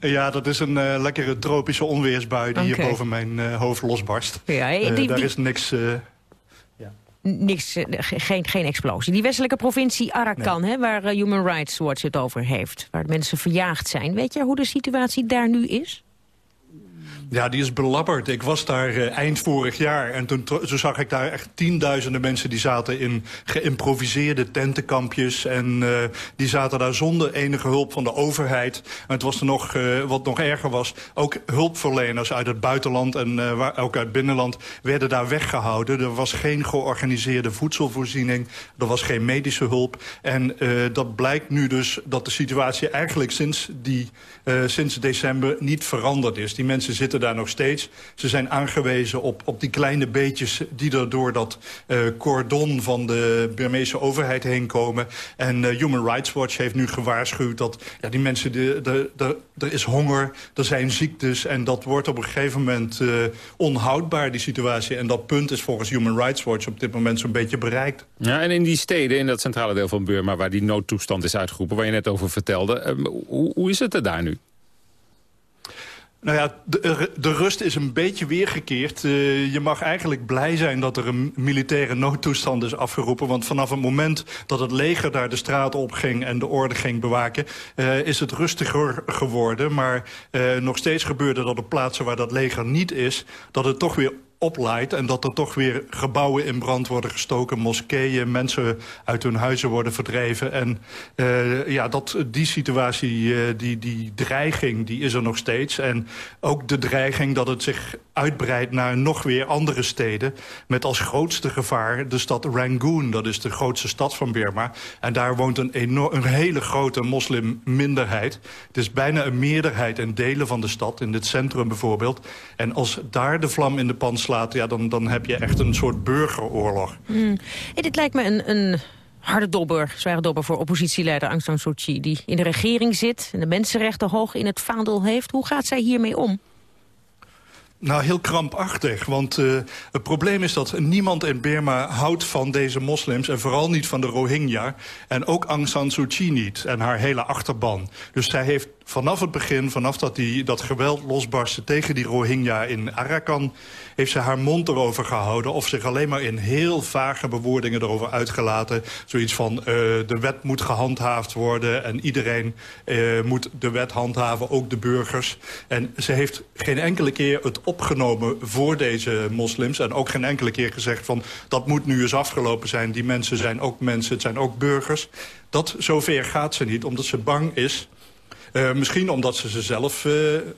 Ja, dat is een uh, lekkere tropische onweersbui die okay. hier boven mijn uh, hoofd losbarst. Ja, die, uh, daar die... is niks... Ja. Niks, geen, geen explosie. Die westelijke provincie Arakan, nee. hè, waar Human Rights Watch het over heeft... waar mensen verjaagd zijn. Weet je hoe de situatie daar nu is? Ja, die is belabberd. Ik was daar uh, eind vorig jaar en toen, toen, zag ik daar echt tienduizenden mensen... die zaten in geïmproviseerde tentenkampjes en uh, die zaten daar zonder enige hulp van de overheid. En het was er nog, uh, wat nog erger was, ook hulpverleners uit het buitenland... en ook uit het binnenland werden daar weggehouden. Er was geen georganiseerde voedselvoorziening, er was geen medische hulp. En dat blijkt nu dus dat de situatie eigenlijk sinds, die, sinds december niet veranderd is. Die mensen zitten daar nog steeds. Ze zijn aangewezen op, op die kleine beetjes die er door dat uh, cordon van de Burmeese overheid heen komen. En uh, Human Rights Watch heeft nu gewaarschuwd dat ja, die mensen, de, de, de, er is honger, er zijn ziektes en dat wordt op een gegeven moment uh, onhoudbaar, die situatie. En dat punt is volgens Human Rights Watch op dit moment zo'n beetje bereikt. Ja, en in die steden, in dat centrale deel van Burma, waar die noodtoestand is uitgeroepen, waar je net over vertelde, hoe, hoe is het er daar nu? Nou ja, de, rust is een beetje weergekeerd. Uh, je mag eigenlijk blij zijn dat er een militaire noodtoestand is afgeroepen. Want vanaf het moment dat het leger daar de straat op ging... en de orde ging bewaken, uh, is het rustiger geworden. Maar uh, nog steeds gebeurde dat op plaatsen waar dat leger niet is... dat het toch weer opleidt en dat er toch weer gebouwen in brand worden gestoken... moskeeën, mensen uit hun huizen worden verdreven. En uh, ja, dat, die situatie, uh, die, die dreiging, die is er nog steeds. En ook de dreiging dat het zich uitbreidt naar nog weer andere steden... met als grootste gevaar de stad Rangoon. Dat is de grootste stad van Burma. En daar woont een, enorm, een hele grote moslimminderheid. Het is bijna een meerderheid in delen van de stad, in het centrum bijvoorbeeld. En als daar de vlam in de pan slaat... Ja, dan, dan heb je echt een soort burgeroorlog. Mm. Hey, dit lijkt me een... een harde dobber, zware dobber voor oppositieleider Aung San Suu Kyi... die in de regering zit en de mensenrechten hoog in het vaandel heeft. Hoe gaat zij hiermee om? Nou, heel krampachtig. Want uh, het probleem is dat niemand in Burma houdt van deze moslims... en vooral niet van de Rohingya. En ook Aung San Suu Kyi niet. En haar hele achterban. Dus zij heeft vanaf het begin, vanaf dat die, dat geweld losbarstte... tegen die Rohingya in Arakan... heeft ze haar mond erover gehouden... of zich alleen maar in heel vage bewoordingen erover uitgelaten. Zoiets van, uh, de wet moet gehandhaafd worden... en iedereen uh, moet de wet handhaven, ook de burgers. En ze heeft geen enkele keer het opgenomen voor deze moslims... en ook geen enkele keer gezegd van... dat moet nu eens afgelopen zijn, die mensen zijn ook mensen, het zijn ook burgers. Dat zover gaat ze niet, omdat ze bang is uh, misschien omdat ze ze zelf uh,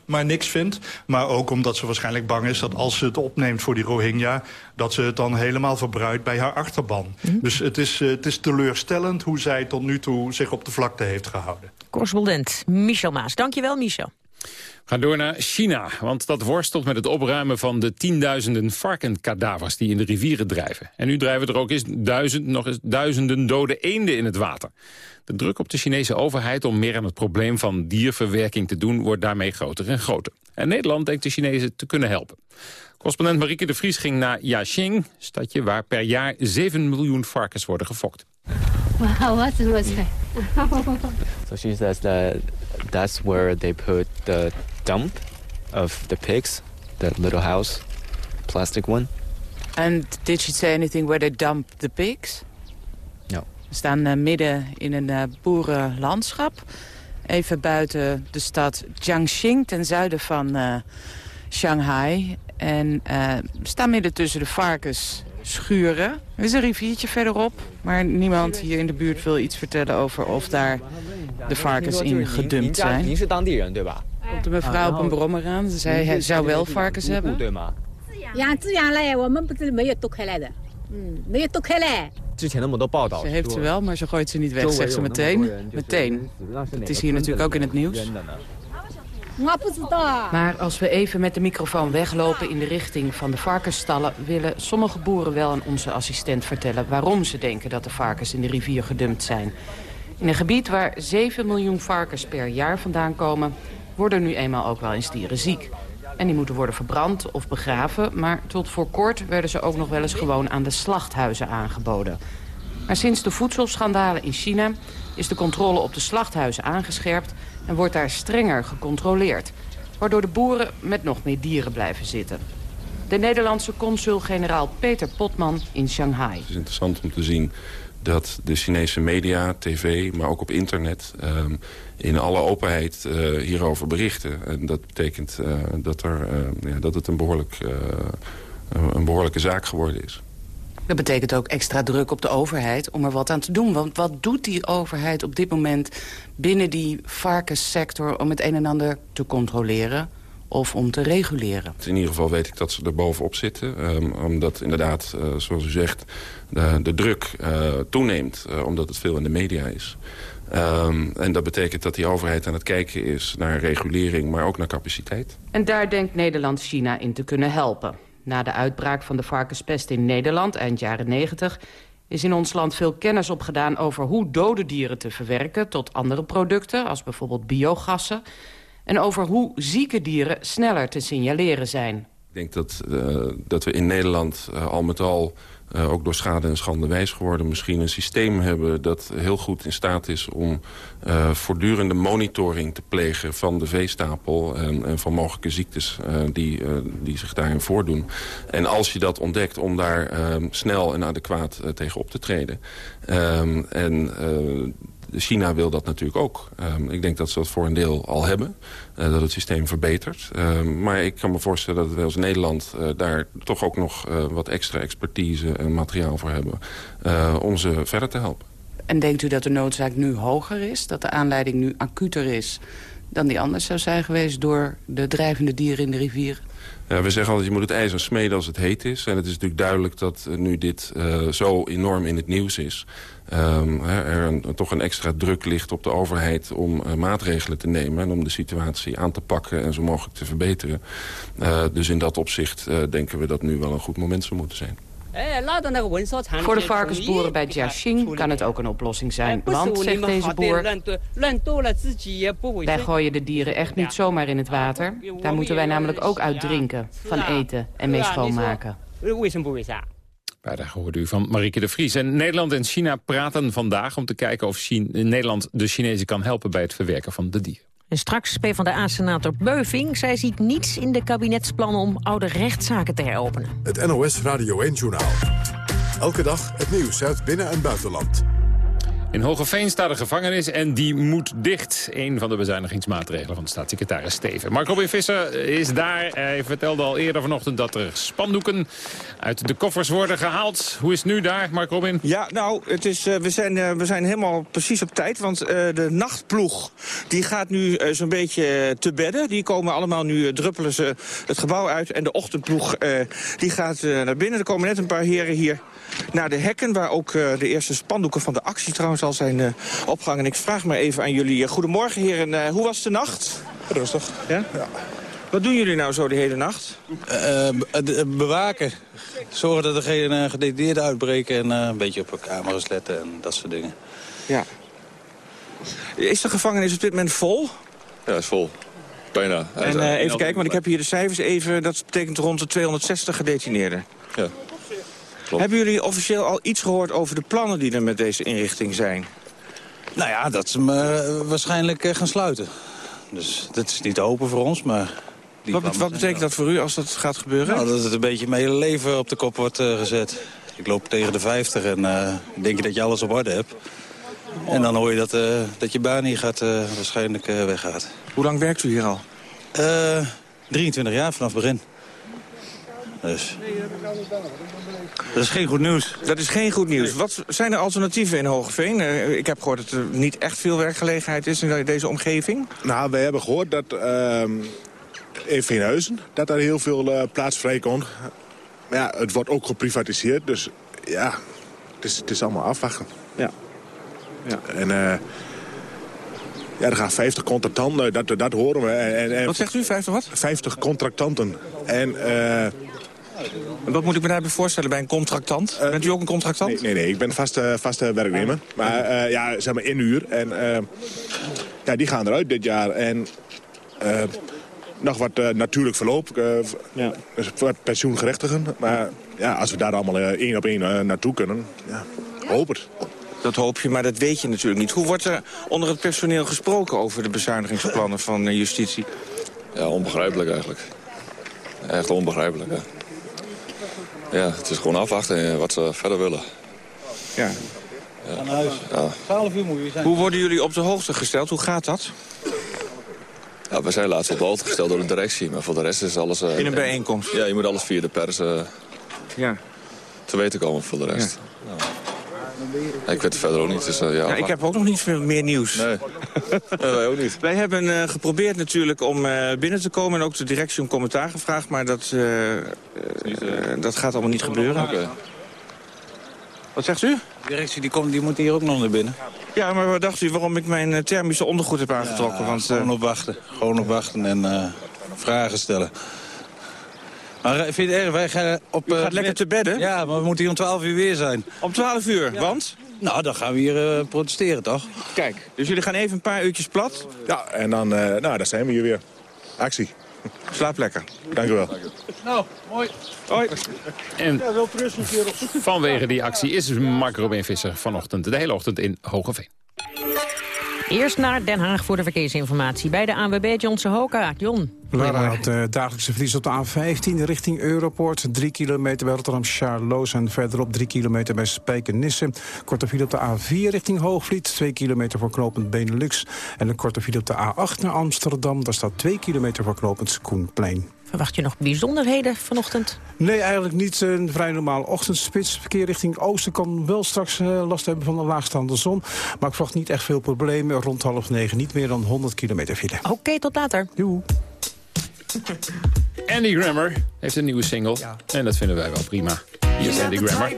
maar niks vindt. Maar ook omdat ze waarschijnlijk bang is dat als ze het opneemt voor die Rohingya... dat ze het dan helemaal verbruikt bij haar achterban. Mm. Dus het is, uh, het is teleurstellend hoe zij tot nu toe zich op de vlakte heeft gehouden. Correspondent Michel Maas. Dankjewel, Michel. Ga door naar China, want dat worstelt met het opruimen van de tienduizenden varkenkadavers die in de rivieren drijven. En nu drijven er ook eens duizend, nog eens duizenden dode eenden in het water. De druk op de Chinese overheid om meer aan het probleem van dierverwerking te doen wordt daarmee groter en groter. En Nederland denkt de Chinezen te kunnen helpen. Correspondent Marieke de Vries ging naar Yaqing, stadje waar per jaar 7 miljoen varkens worden gefokt. Wow, what was that? so she says that that's where they put the dump of the pigs, that little house, plastic one. And did she say anything where they dump the pigs? No. We staan uh, midden in een uh, boerenlandschap. Even buiten de stad Jiangxing, ten zuiden van uh, Shanghai. En we staan midden tussen de varkens schuren. Er is een riviertje verderop, maar niemand hier in de buurt wil iets vertellen over of daar de varkens in gedumpt zijn. Komt de mevrouw op een brommer aan, Ze zei: hij zou wel varkens hebben. Ja, ze heeft ze wel, maar ze gooit ze niet weg, zegt ze meteen. Meteen. Het is hier natuurlijk ook in het nieuws. Maar als we even met de microfoon weglopen in de richting van de varkensstallen... willen sommige boeren wel aan onze assistent vertellen... waarom ze denken dat de varkens in de rivier gedumpt zijn. In een gebied waar 7 miljoen varkens per jaar vandaan komen... worden nu eenmaal ook wel eens dieren ziek. En die moeten worden verbrand of begraven... maar tot voor kort werden ze ook nog wel eens gewoon aan de slachthuizen aangeboden. Maar sinds de voedselschandalen in China is de controle op de slachthuizen aangescherpt en wordt daar strenger gecontroleerd. Waardoor de boeren met nog meer dieren blijven zitten. De Nederlandse consul-generaal Peter Potman in Shanghai. Het is interessant om te zien dat de Chinese media, tv, maar ook op internet... Um, in alle openheid uh, hierover berichten. En dat betekent uh, dat, er, uh, ja, dat het een, behoorlijk, een behoorlijke zaak geworden is. Dat betekent ook extra druk op de overheid om er wat aan te doen. Want wat doet die overheid op dit moment binnen die varkenssector... om het een en ander te controleren of om te reguleren? In ieder geval weet ik dat ze er bovenop zitten. Um, omdat inderdaad, uh, zoals u zegt, de, de druk uh, toeneemt. Uh, omdat het veel in de media is. Um, en dat betekent dat die overheid aan het kijken is naar regulering, maar ook naar capaciteit. En daar denkt Nederland China in te kunnen helpen. Na de uitbraak van de varkenspest in Nederland eind jaren 90 is in ons land veel kennis opgedaan over hoe dode dieren te verwerken tot andere producten, als bijvoorbeeld biogassen. En over hoe zieke dieren sneller te signaleren zijn. Ik denk dat, uh, dat we in Nederland uh, al met al, uh, ook door schade en schande wijs geworden... misschien een systeem hebben dat heel goed in staat is... om voortdurende monitoring te plegen van de veestapel... en, en van mogelijke ziektes die, die zich daarin voordoen. En als je dat ontdekt, om daar snel en adequaat tegen op te treden. en China wil dat natuurlijk ook. Um, ik denk dat ze dat voor een deel al hebben. Uh, dat het systeem verbetert. Uh, maar ik kan me voorstellen dat wij als Nederland uh, daar toch ook nog wat extra expertise en materiaal voor hebben. om ze verder te helpen. En denkt u dat de noodzaak nu hoger is? Dat de aanleiding nu acuter is dan die anders zou zijn geweest... door de drijvende dieren in de rivieren? Ja, we zeggen altijd, je moet het ijzer smeden als het heet is. En het is natuurlijk duidelijk dat nu dit uh, zo enorm in het nieuws is... Um, er een, toch een extra druk ligt op de overheid om maatregelen te nemen... en om de situatie aan te pakken en zo mogelijk te verbeteren. Dus in dat opzicht denken we dat nu wel een goed moment zou moeten zijn. Voor de varkensboeren bij Jiaxing kan het ook een oplossing zijn. Want, zegt deze boer, wij gooien de dieren echt niet zomaar in het water. Daar moeten wij namelijk ook uit drinken, van eten en mee schoonmaken. Bijdrage hoorde u van Marieke de Vries. En Nederland en China praten vandaag om te kijken of China, Nederland de Chinezen kan helpen bij het verwerken van de dieren. En straks PvdA-senator Beuving. Zij ziet niets in de kabinetsplannen om oude rechtszaken te heropenen. Het NOS Radio 1-journaal. Elke dag het nieuws uit binnen- en buitenland. In Hogeveen staat een gevangenis en die moet dicht. Een van de bezuinigingsmaatregelen van de staatssecretaris Steven. Mark Robin Visser is daar. Hij vertelde al eerder vanochtend dat er spandoeken uit de koffers worden gehaald. Hoe is het nu daar, Mark Robin? Ja, nou, het is, uh, we, zijn, uh, we zijn helemaal precies op tijd. Want uh, de nachtploeg die gaat nu zo'n beetje te bedden. Die komen allemaal nu, druppelen ze het gebouw uit. En de ochtendploeg die gaat naar binnen. Er komen net een paar heren hier naar de hekken... waar ook de eerste spandoeken van de actie trouwens al zijn uh, opgehangen. En ik vraag maar even aan jullie. Uh, goedemorgen heren, uh, hoe was de nacht? Rustig. Ja? ja? Wat doen jullie nou zo de hele nacht? bewaken. Zorgen dat er geen gedetineerden uitbreken en een beetje op camera's letten en dat soort dingen. Ja. Is de gevangenis op dit moment vol? Ja, is vol. Bijna. En even kijken, want ik heb hier de cijfers even. Dat betekent rond de 260 gedetineerden. Ja. Klopt. Hebben jullie officieel al iets gehoord over de plannen die er met deze inrichting zijn? Nou ja, dat ze me waarschijnlijk gaan sluiten. Dus dat is niet open voor ons, maar... Wat, wat betekent dat voor u als dat gaat gebeuren? Nou, dat het een beetje mijn hele leven op de kop wordt uh, gezet. Ik loop tegen de 50 en uh, denk je dat je alles op orde hebt. En dan hoor je dat, uh, dat je baan hier gaat, waarschijnlijk weggaat. Hoe lang werkt u hier al? 23 jaar vanaf het begin. Dus. Dat is geen goed nieuws. Dat is geen goed nieuws. Wat zijn er alternatieven in Hogeveen? Uh, ik heb gehoord dat er niet echt veel werkgelegenheid is in deze omgeving. Nou, we hebben gehoord dat uh, in Veenhuizen dat er heel veel uh, plaats vrijkomt. Maar ja, het wordt ook geprivatiseerd, dus ja, het is, het is allemaal afwachten. Ja. ja. En uh, ja, er gaan 50 contractanten, dat, dat horen we. En, en, wat zegt u, 50 wat? 50 contractanten. En... Uh, wat moet ik me daarbij voorstellen bij een contractant? Uh, Bent u ook een contractant? Nee, nee, nee ik ben vaste, vaste werknemer. Maar uh, ja, zeg maar in uur. En uh, ja, die gaan eruit dit jaar. En nog wat natuurlijk verloop. ja. Dus wat pensioengerechtigen. Maar ja, als we daar allemaal één op één naartoe kunnen, ja, hoop het. Dat hoop je, maar dat weet je natuurlijk niet. Hoe wordt er onder het personeel gesproken over de bezuinigingsplannen van justitie? Ja, onbegrijpelijk eigenlijk. Echt onbegrijpelijk, hè. Ja, het is gewoon afwachten wat ze verder willen. Ja. ja. Aan huis. Ja. 12 uur moet je zijn. Hoe worden jullie op de hoogte gesteld? Hoe gaat dat? Ja, we zijn laatst op de hoogte gesteld door de directie. Maar voor de rest is alles... Uh, In een bijeenkomst? Ja, je moet alles via de pers uh, ja. te weten komen voor de rest. Ja. Ik weet het verder ook niet. Dus, uh, ja, ja, ik heb ook nog niet veel meer nieuws. Nee, nee wij ook niet. Wij hebben uh, geprobeerd natuurlijk om uh, binnen te komen... en ook de directie om commentaar gevraagd, maar dat, niet, dat gaat allemaal niet gebeuren. Okay. Wat zegt u? De directie die, komt, die moet hier ook nog naar binnen. Ja, maar wat dacht u waarom ik mijn thermische ondergoed heb aangetrokken? Ja, want, gewoon op wachten. Gewoon op wachten en vragen stellen. Maar vind je het erg? Wij gaan op... U gaat lekker te bedden? Ja, maar we moeten hier om 12 uur weer zijn. Om 12 uur? Ja. Want? Nou, dan gaan we hier uh, protesteren, toch? Kijk, dus jullie gaan even een paar uurtjes plat? Ja, en dan, uh, nou, daar zijn we hier weer. Actie. Slaap lekker. Dank u wel. Nou, mooi. Hoi. En vanwege die actie is Mark Robin Visser vanochtend de hele ochtend in Hogeveen. Eerst naar Den Haag voor de verkeersinformatie. Bij de ANWB Johnson Hoka. John. Lara had uh, dagelijkse verlies op de A15 richting Europort. 3 kilometer bij Rotterdam-Charloes en verderop 3 kilometer bij Spijkenisse. Korte file op de A4 richting Hoogvliet. 2 kilometer voor knopend Benelux. En een korte file op de A8 naar Amsterdam. Daar staat 2 kilometer voor knopend Koenplein. Verwacht je nog bijzonderheden vanochtend? Nee, eigenlijk niet. Een vrij normaal ochtendspits. Verkeer richting oosten kan wel straks uh, last hebben van een laagstaande zon. Maar ik verwacht niet echt veel problemen. Rond half negen niet meer dan 100 kilometer file. Oké, okay, tot later. Doei. Andy Grammer heeft een nieuwe single. Ja. En dat vinden wij wel prima. Hier is Andy Grammer.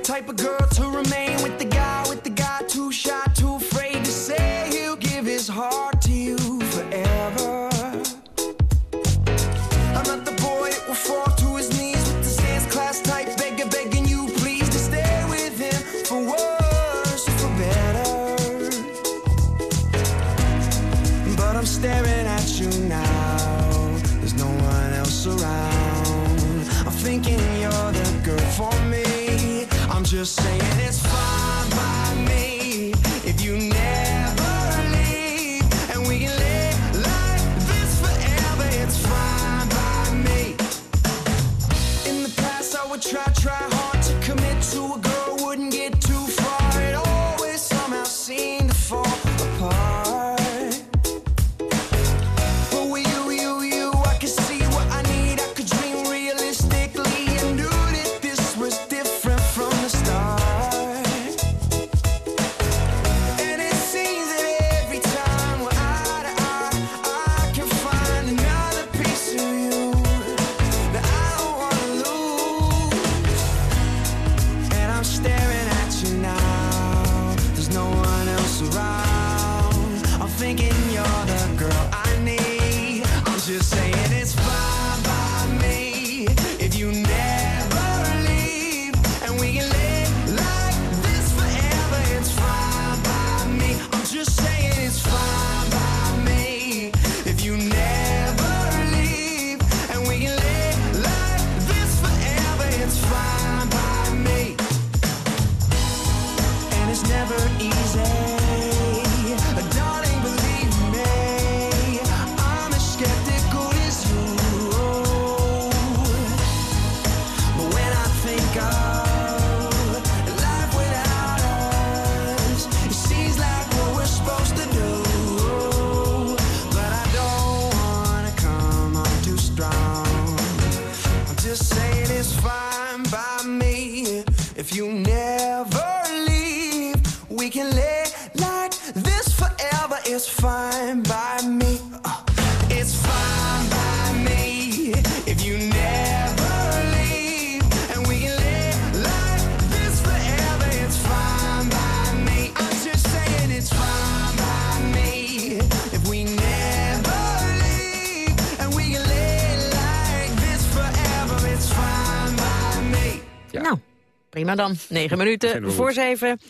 Prima dan. Negen minuten voor zeven.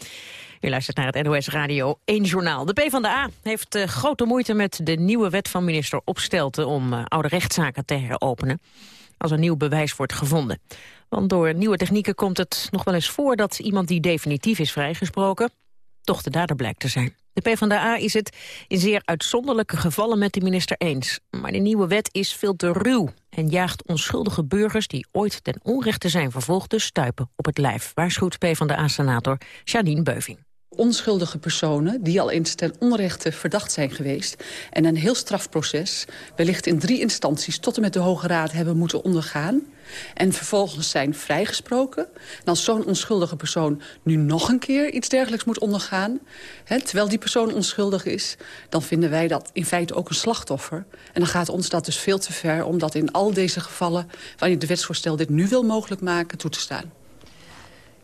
U luistert naar het NOS Radio 1 Journaal. De PvdA heeft eh, grote moeite met de nieuwe wet van minister Opstelten... om eh, oude rechtszaken te heropenen als er nieuw bewijs wordt gevonden. Want door nieuwe technieken komt het nog wel eens voor... dat iemand die definitief is vrijgesproken toch de dader blijkt te zijn. De PvdA is het in zeer uitzonderlijke gevallen met de minister eens. Maar de nieuwe wet is veel te ruw en jaagt onschuldige burgers... die ooit ten onrechte zijn vervolgd de stuipen op het lijf. Waarschuwt PvdA-senator Janine Beuving onschuldige personen die al eens ten onrechte verdacht zijn geweest... en een heel strafproces, wellicht in drie instanties... tot en met de Hoge Raad hebben moeten ondergaan... en vervolgens zijn vrijgesproken. En als zo'n onschuldige persoon nu nog een keer iets dergelijks moet ondergaan... Hè, terwijl die persoon onschuldig is... dan vinden wij dat in feite ook een slachtoffer. En dan gaat ons dat dus veel te ver om dat in al deze gevallen... wanneer de wetsvoorstel dit nu wil mogelijk maken, toe te staan.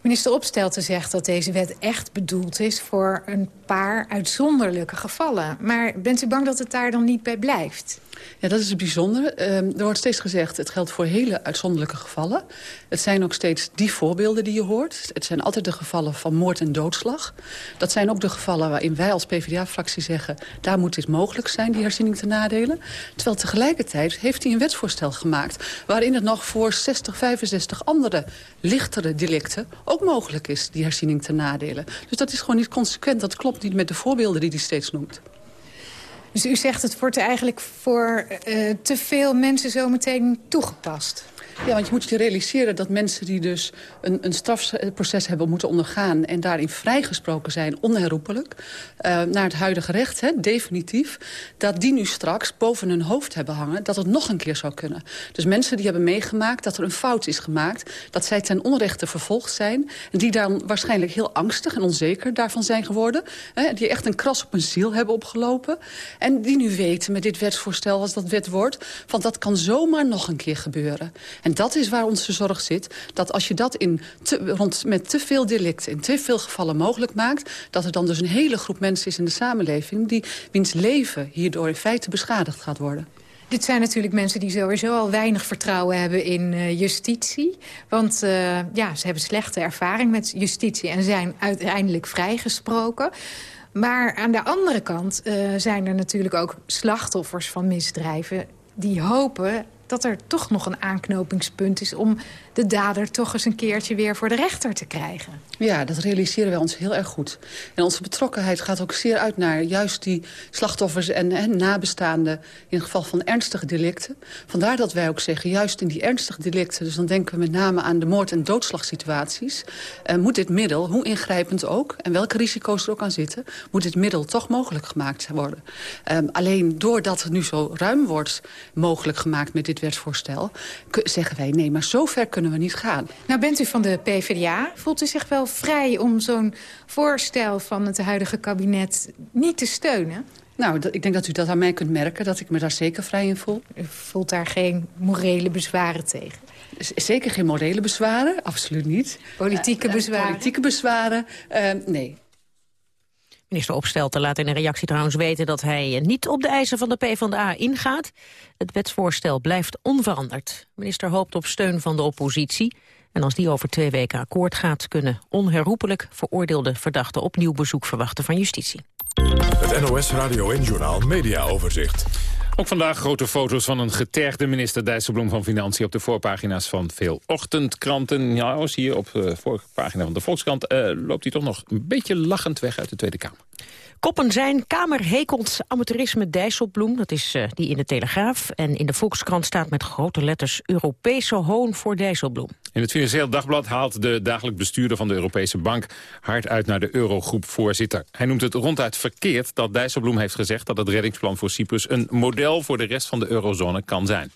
Minister Opstelten zegt dat deze wet echt bedoeld is... voor een paar uitzonderlijke gevallen. Maar bent u bang dat het daar dan niet bij blijft? Ja, dat is het bijzondere. Um, er wordt steeds gezegd, het geldt voor hele uitzonderlijke gevallen. Het zijn ook steeds die voorbeelden die je hoort. Het zijn altijd de gevallen van moord en doodslag. Dat zijn ook de gevallen waarin wij als PvdA-fractie zeggen... daar moet dit mogelijk zijn, die herziening te nadelen. Terwijl tegelijkertijd heeft hij een wetsvoorstel gemaakt... waarin het nog voor 60, 65 andere lichtere delicten ook mogelijk is... die herziening te nadelen. Dus dat is gewoon niet consequent. Dat klopt niet met de voorbeelden die hij steeds noemt. Dus u zegt het wordt eigenlijk voor uh, te veel mensen zometeen toegepast? Ja, want je moet je realiseren dat mensen die dus een, een strafproces hebben moeten ondergaan... en daarin vrijgesproken zijn, onherroepelijk, uh, naar het huidige recht, hè, definitief... dat die nu straks boven hun hoofd hebben hangen, dat het nog een keer zou kunnen. Dus mensen die hebben meegemaakt dat er een fout is gemaakt... dat zij ten onrechte vervolgd zijn... en die dan waarschijnlijk heel angstig en onzeker daarvan zijn geworden... Hè, die echt een kras op hun ziel hebben opgelopen... en die nu weten met dit wetsvoorstel, als dat wet wordt... van dat kan zomaar nog een keer gebeuren. En dat is waar onze zorg zit. Dat als je dat in rond, met te veel delicten, in te veel gevallen mogelijk maakt... dat er dan dus een hele groep mensen is in de samenleving... die wiens leven hierdoor in feite beschadigd gaat worden. Dit zijn natuurlijk mensen die sowieso al weinig vertrouwen hebben in uh, justitie. Want uh, ja, ze hebben slechte ervaring met justitie en zijn uiteindelijk vrijgesproken. Maar aan de andere kant uh, zijn er natuurlijk ook slachtoffers van misdrijven... die hopen dat er toch nog een aanknopingspunt is... om de dader toch eens een keertje weer voor de rechter te krijgen. Ja, dat realiseren wij ons heel erg goed. En onze betrokkenheid gaat ook zeer uit naar juist die slachtoffers en, en nabestaanden... in het geval van ernstige delicten. Vandaar dat wij ook zeggen, juist in die ernstige delicten... dus dan denken we met name aan de moord- en doodslagsituaties... Uh, moet dit middel, hoe ingrijpend ook, en welke risico's er ook aan zitten... moet dit middel toch mogelijk gemaakt worden. Um, alleen doordat het nu zo ruim wordt mogelijk gemaakt met dit wetsvoorstel... zeggen wij, nee, maar zo ver kunnen we niet gaan. Nou bent u van de PvdA. Voelt u zich wel vrij om zo'n voorstel van het huidige kabinet niet te steunen? Nou, ik denk dat u dat aan mij kunt merken, dat ik me daar zeker vrij in voel. U voelt daar geen morele bezwaren tegen? Zeker geen morele bezwaren, absoluut niet. Politieke bezwaren? Uh, politieke bezwaren, uh, nee. Minister Opstelten laat in een reactie trouwens weten dat hij niet op de eisen van de PvdA ingaat. Het wetsvoorstel blijft onveranderd. Minister hoopt op steun van de oppositie. En als die over twee weken akkoord gaat, kunnen onherroepelijk veroordeelde verdachten opnieuw bezoek verwachten van justitie. Het NOS Radio en Journaal Media Overzicht. Ook vandaag grote foto's van een getergde minister Dijsselbloem van Financiën... op de voorpagina's van veel ochtendkranten. Ja, zie je op de voorpagina van de Volkskrant... Uh, loopt hij toch nog een beetje lachend weg uit de Tweede Kamer. Koppen zijn Kamer hekelt amateurisme Dijsselbloem. Dat is uh, die in de Telegraaf. En in de Volkskrant staat met grote letters Europese hoon voor Dijsselbloem. In het Financieel Dagblad haalt de dagelijk bestuurder van de Europese Bank... hard uit naar de Eurogroep-voorzitter. Hij noemt het ronduit verkeerd dat Dijsselbloem heeft gezegd... dat het reddingsplan voor Cyprus een model voor de rest van de eurozone kan zijn.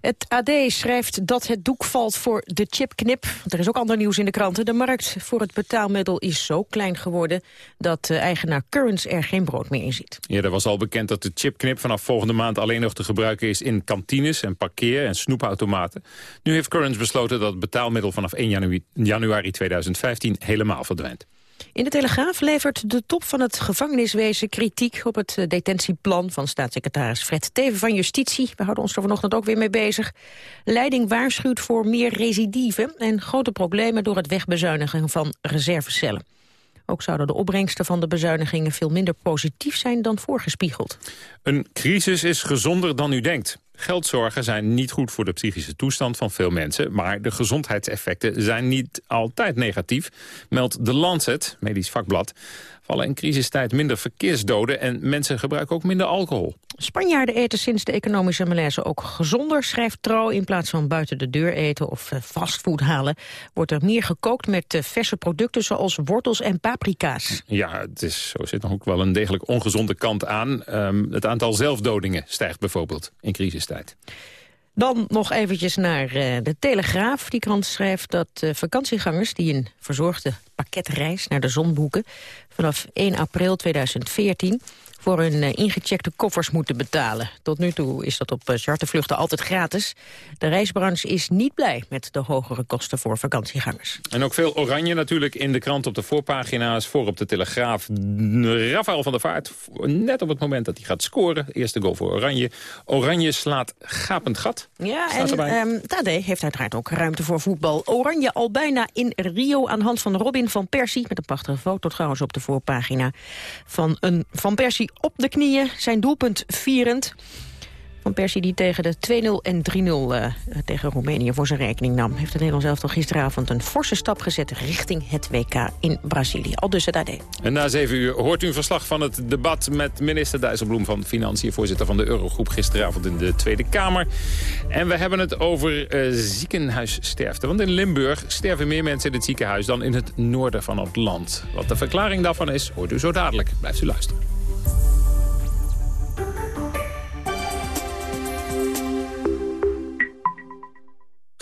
Het AD schrijft dat het doek valt voor de chipknip. Er is ook ander nieuws in de kranten. De markt voor het betaalmiddel is zo klein geworden... dat eigenaar Currents er geen brood meer in ziet. Eerder was al bekend dat de chipknip vanaf volgende maand... alleen nog te gebruiken is in kantines en parkeer- en snoepautomaten. Nu heeft Currents besloten dat het betaalmiddel vanaf 1 januari 2015 helemaal verdwijnt. In de Telegraaf levert de top van het gevangeniswezen kritiek op het eh, detentieplan van staatssecretaris Fred Teven van Justitie. We houden ons er vanochtend ook weer mee bezig. Leiding waarschuwt voor meer recidieven en grote problemen door het wegbezuinigen van reservecellen. Ook zouden de opbrengsten van de bezuinigingen veel minder positief zijn dan voorgespiegeld. Een crisis is gezonder dan u denkt. Geldzorgen zijn niet goed voor de psychische toestand van veel mensen... maar de gezondheidseffecten zijn niet altijd negatief, meldt The Lancet, medisch vakblad vallen in crisistijd minder verkeersdoden... en mensen gebruiken ook minder alcohol. Spanjaarden eten sinds de economische malaise ook gezonder, schrijft Trouw. In plaats van buiten de deur eten of eh, fastfood halen... wordt er meer gekookt met eh, verse producten zoals wortels en paprika's. Ja, het is, zo zit nog ook wel een degelijk ongezonde kant aan. Um, het aantal zelfdodingen stijgt bijvoorbeeld in crisistijd. Dan nog eventjes naar uh, de Telegraaf. Die krant schrijft dat vakantiegangers die een verzorgde pakketreis naar de zon boeken... vanaf 1 april 2014 voor hun uh, ingecheckte koffers moeten betalen. Tot nu toe is dat op uh, chartervluchten altijd gratis. De reisbranche is niet blij met de hogere kosten voor vakantiegangers. En ook veel oranje natuurlijk in de krant op de voorpagina's. Voor op de Telegraaf Rafael van der Vaart. Net op het moment dat hij gaat scoren. Eerste goal voor Oranje. Oranje slaat gapend gat. Ja, Staat en um, Tade heeft uiteraard ook ruimte voor voetbal. Oranje al bijna in Rio aan hand van Robin van Persie. Met een prachtige foto trouwens op de voorpagina. Van een Van Persie op de knieën, zijn doelpunt vierend. Van Persie die tegen de 2-0 en 3-0 uh, tegen Roemenië voor zijn rekening nam... heeft het Nederlands elftal gisteravond een forse stap gezet... richting het WK in Brazilië. Al dus het AD. En na 7 uur hoort u een verslag van het debat... met minister Dijsselbloem van Financiën... voorzitter van de Eurogroep gisteravond in de Tweede Kamer. En we hebben het over uh, ziekenhuissterfte. Want in Limburg sterven meer mensen in het ziekenhuis... dan in het noorden van het land. Wat de verklaring daarvan is, hoort u zo dadelijk. Blijft u luisteren.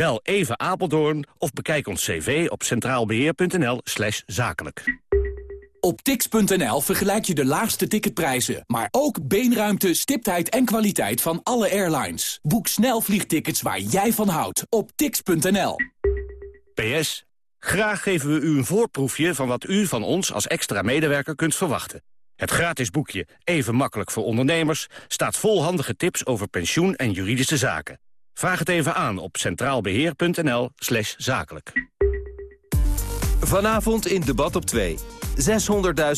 Bel even Apeldoorn of bekijk ons cv op centraalbeheer.nl slash zakelijk. Op tix.nl vergelijk je de laagste ticketprijzen, maar ook beenruimte, stiptheid en kwaliteit van alle airlines. Boek snel vliegtickets waar jij van houdt op tix.nl. PS, graag geven we u een voorproefje van wat u van ons als extra medewerker kunt verwachten. Het gratis boekje Even makkelijk voor ondernemers staat vol handige tips over pensioen en juridische zaken. Vraag het even aan op centraalbeheer.nl slash zakelijk. Vanavond in Debat op 2.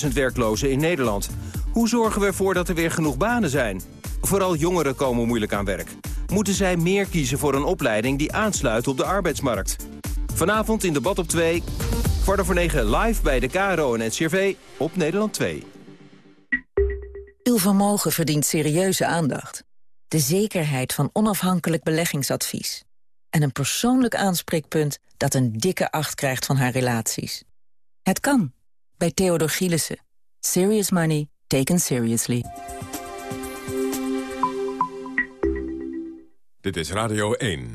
600.000 werklozen in Nederland. Hoe zorgen we ervoor dat er weer genoeg banen zijn? Vooral jongeren komen moeilijk aan werk. Moeten zij meer kiezen voor een opleiding die aansluit op de arbeidsmarkt? Vanavond in Debat op 2. Kwart voor 9 live bij de KRO en NCRV op Nederland 2. Uw vermogen verdient serieuze aandacht de zekerheid van onafhankelijk beleggingsadvies... en een persoonlijk aanspreekpunt dat een dikke acht krijgt van haar relaties. Het kan, bij Theodor Gielissen. Serious money taken seriously. Dit is Radio 1.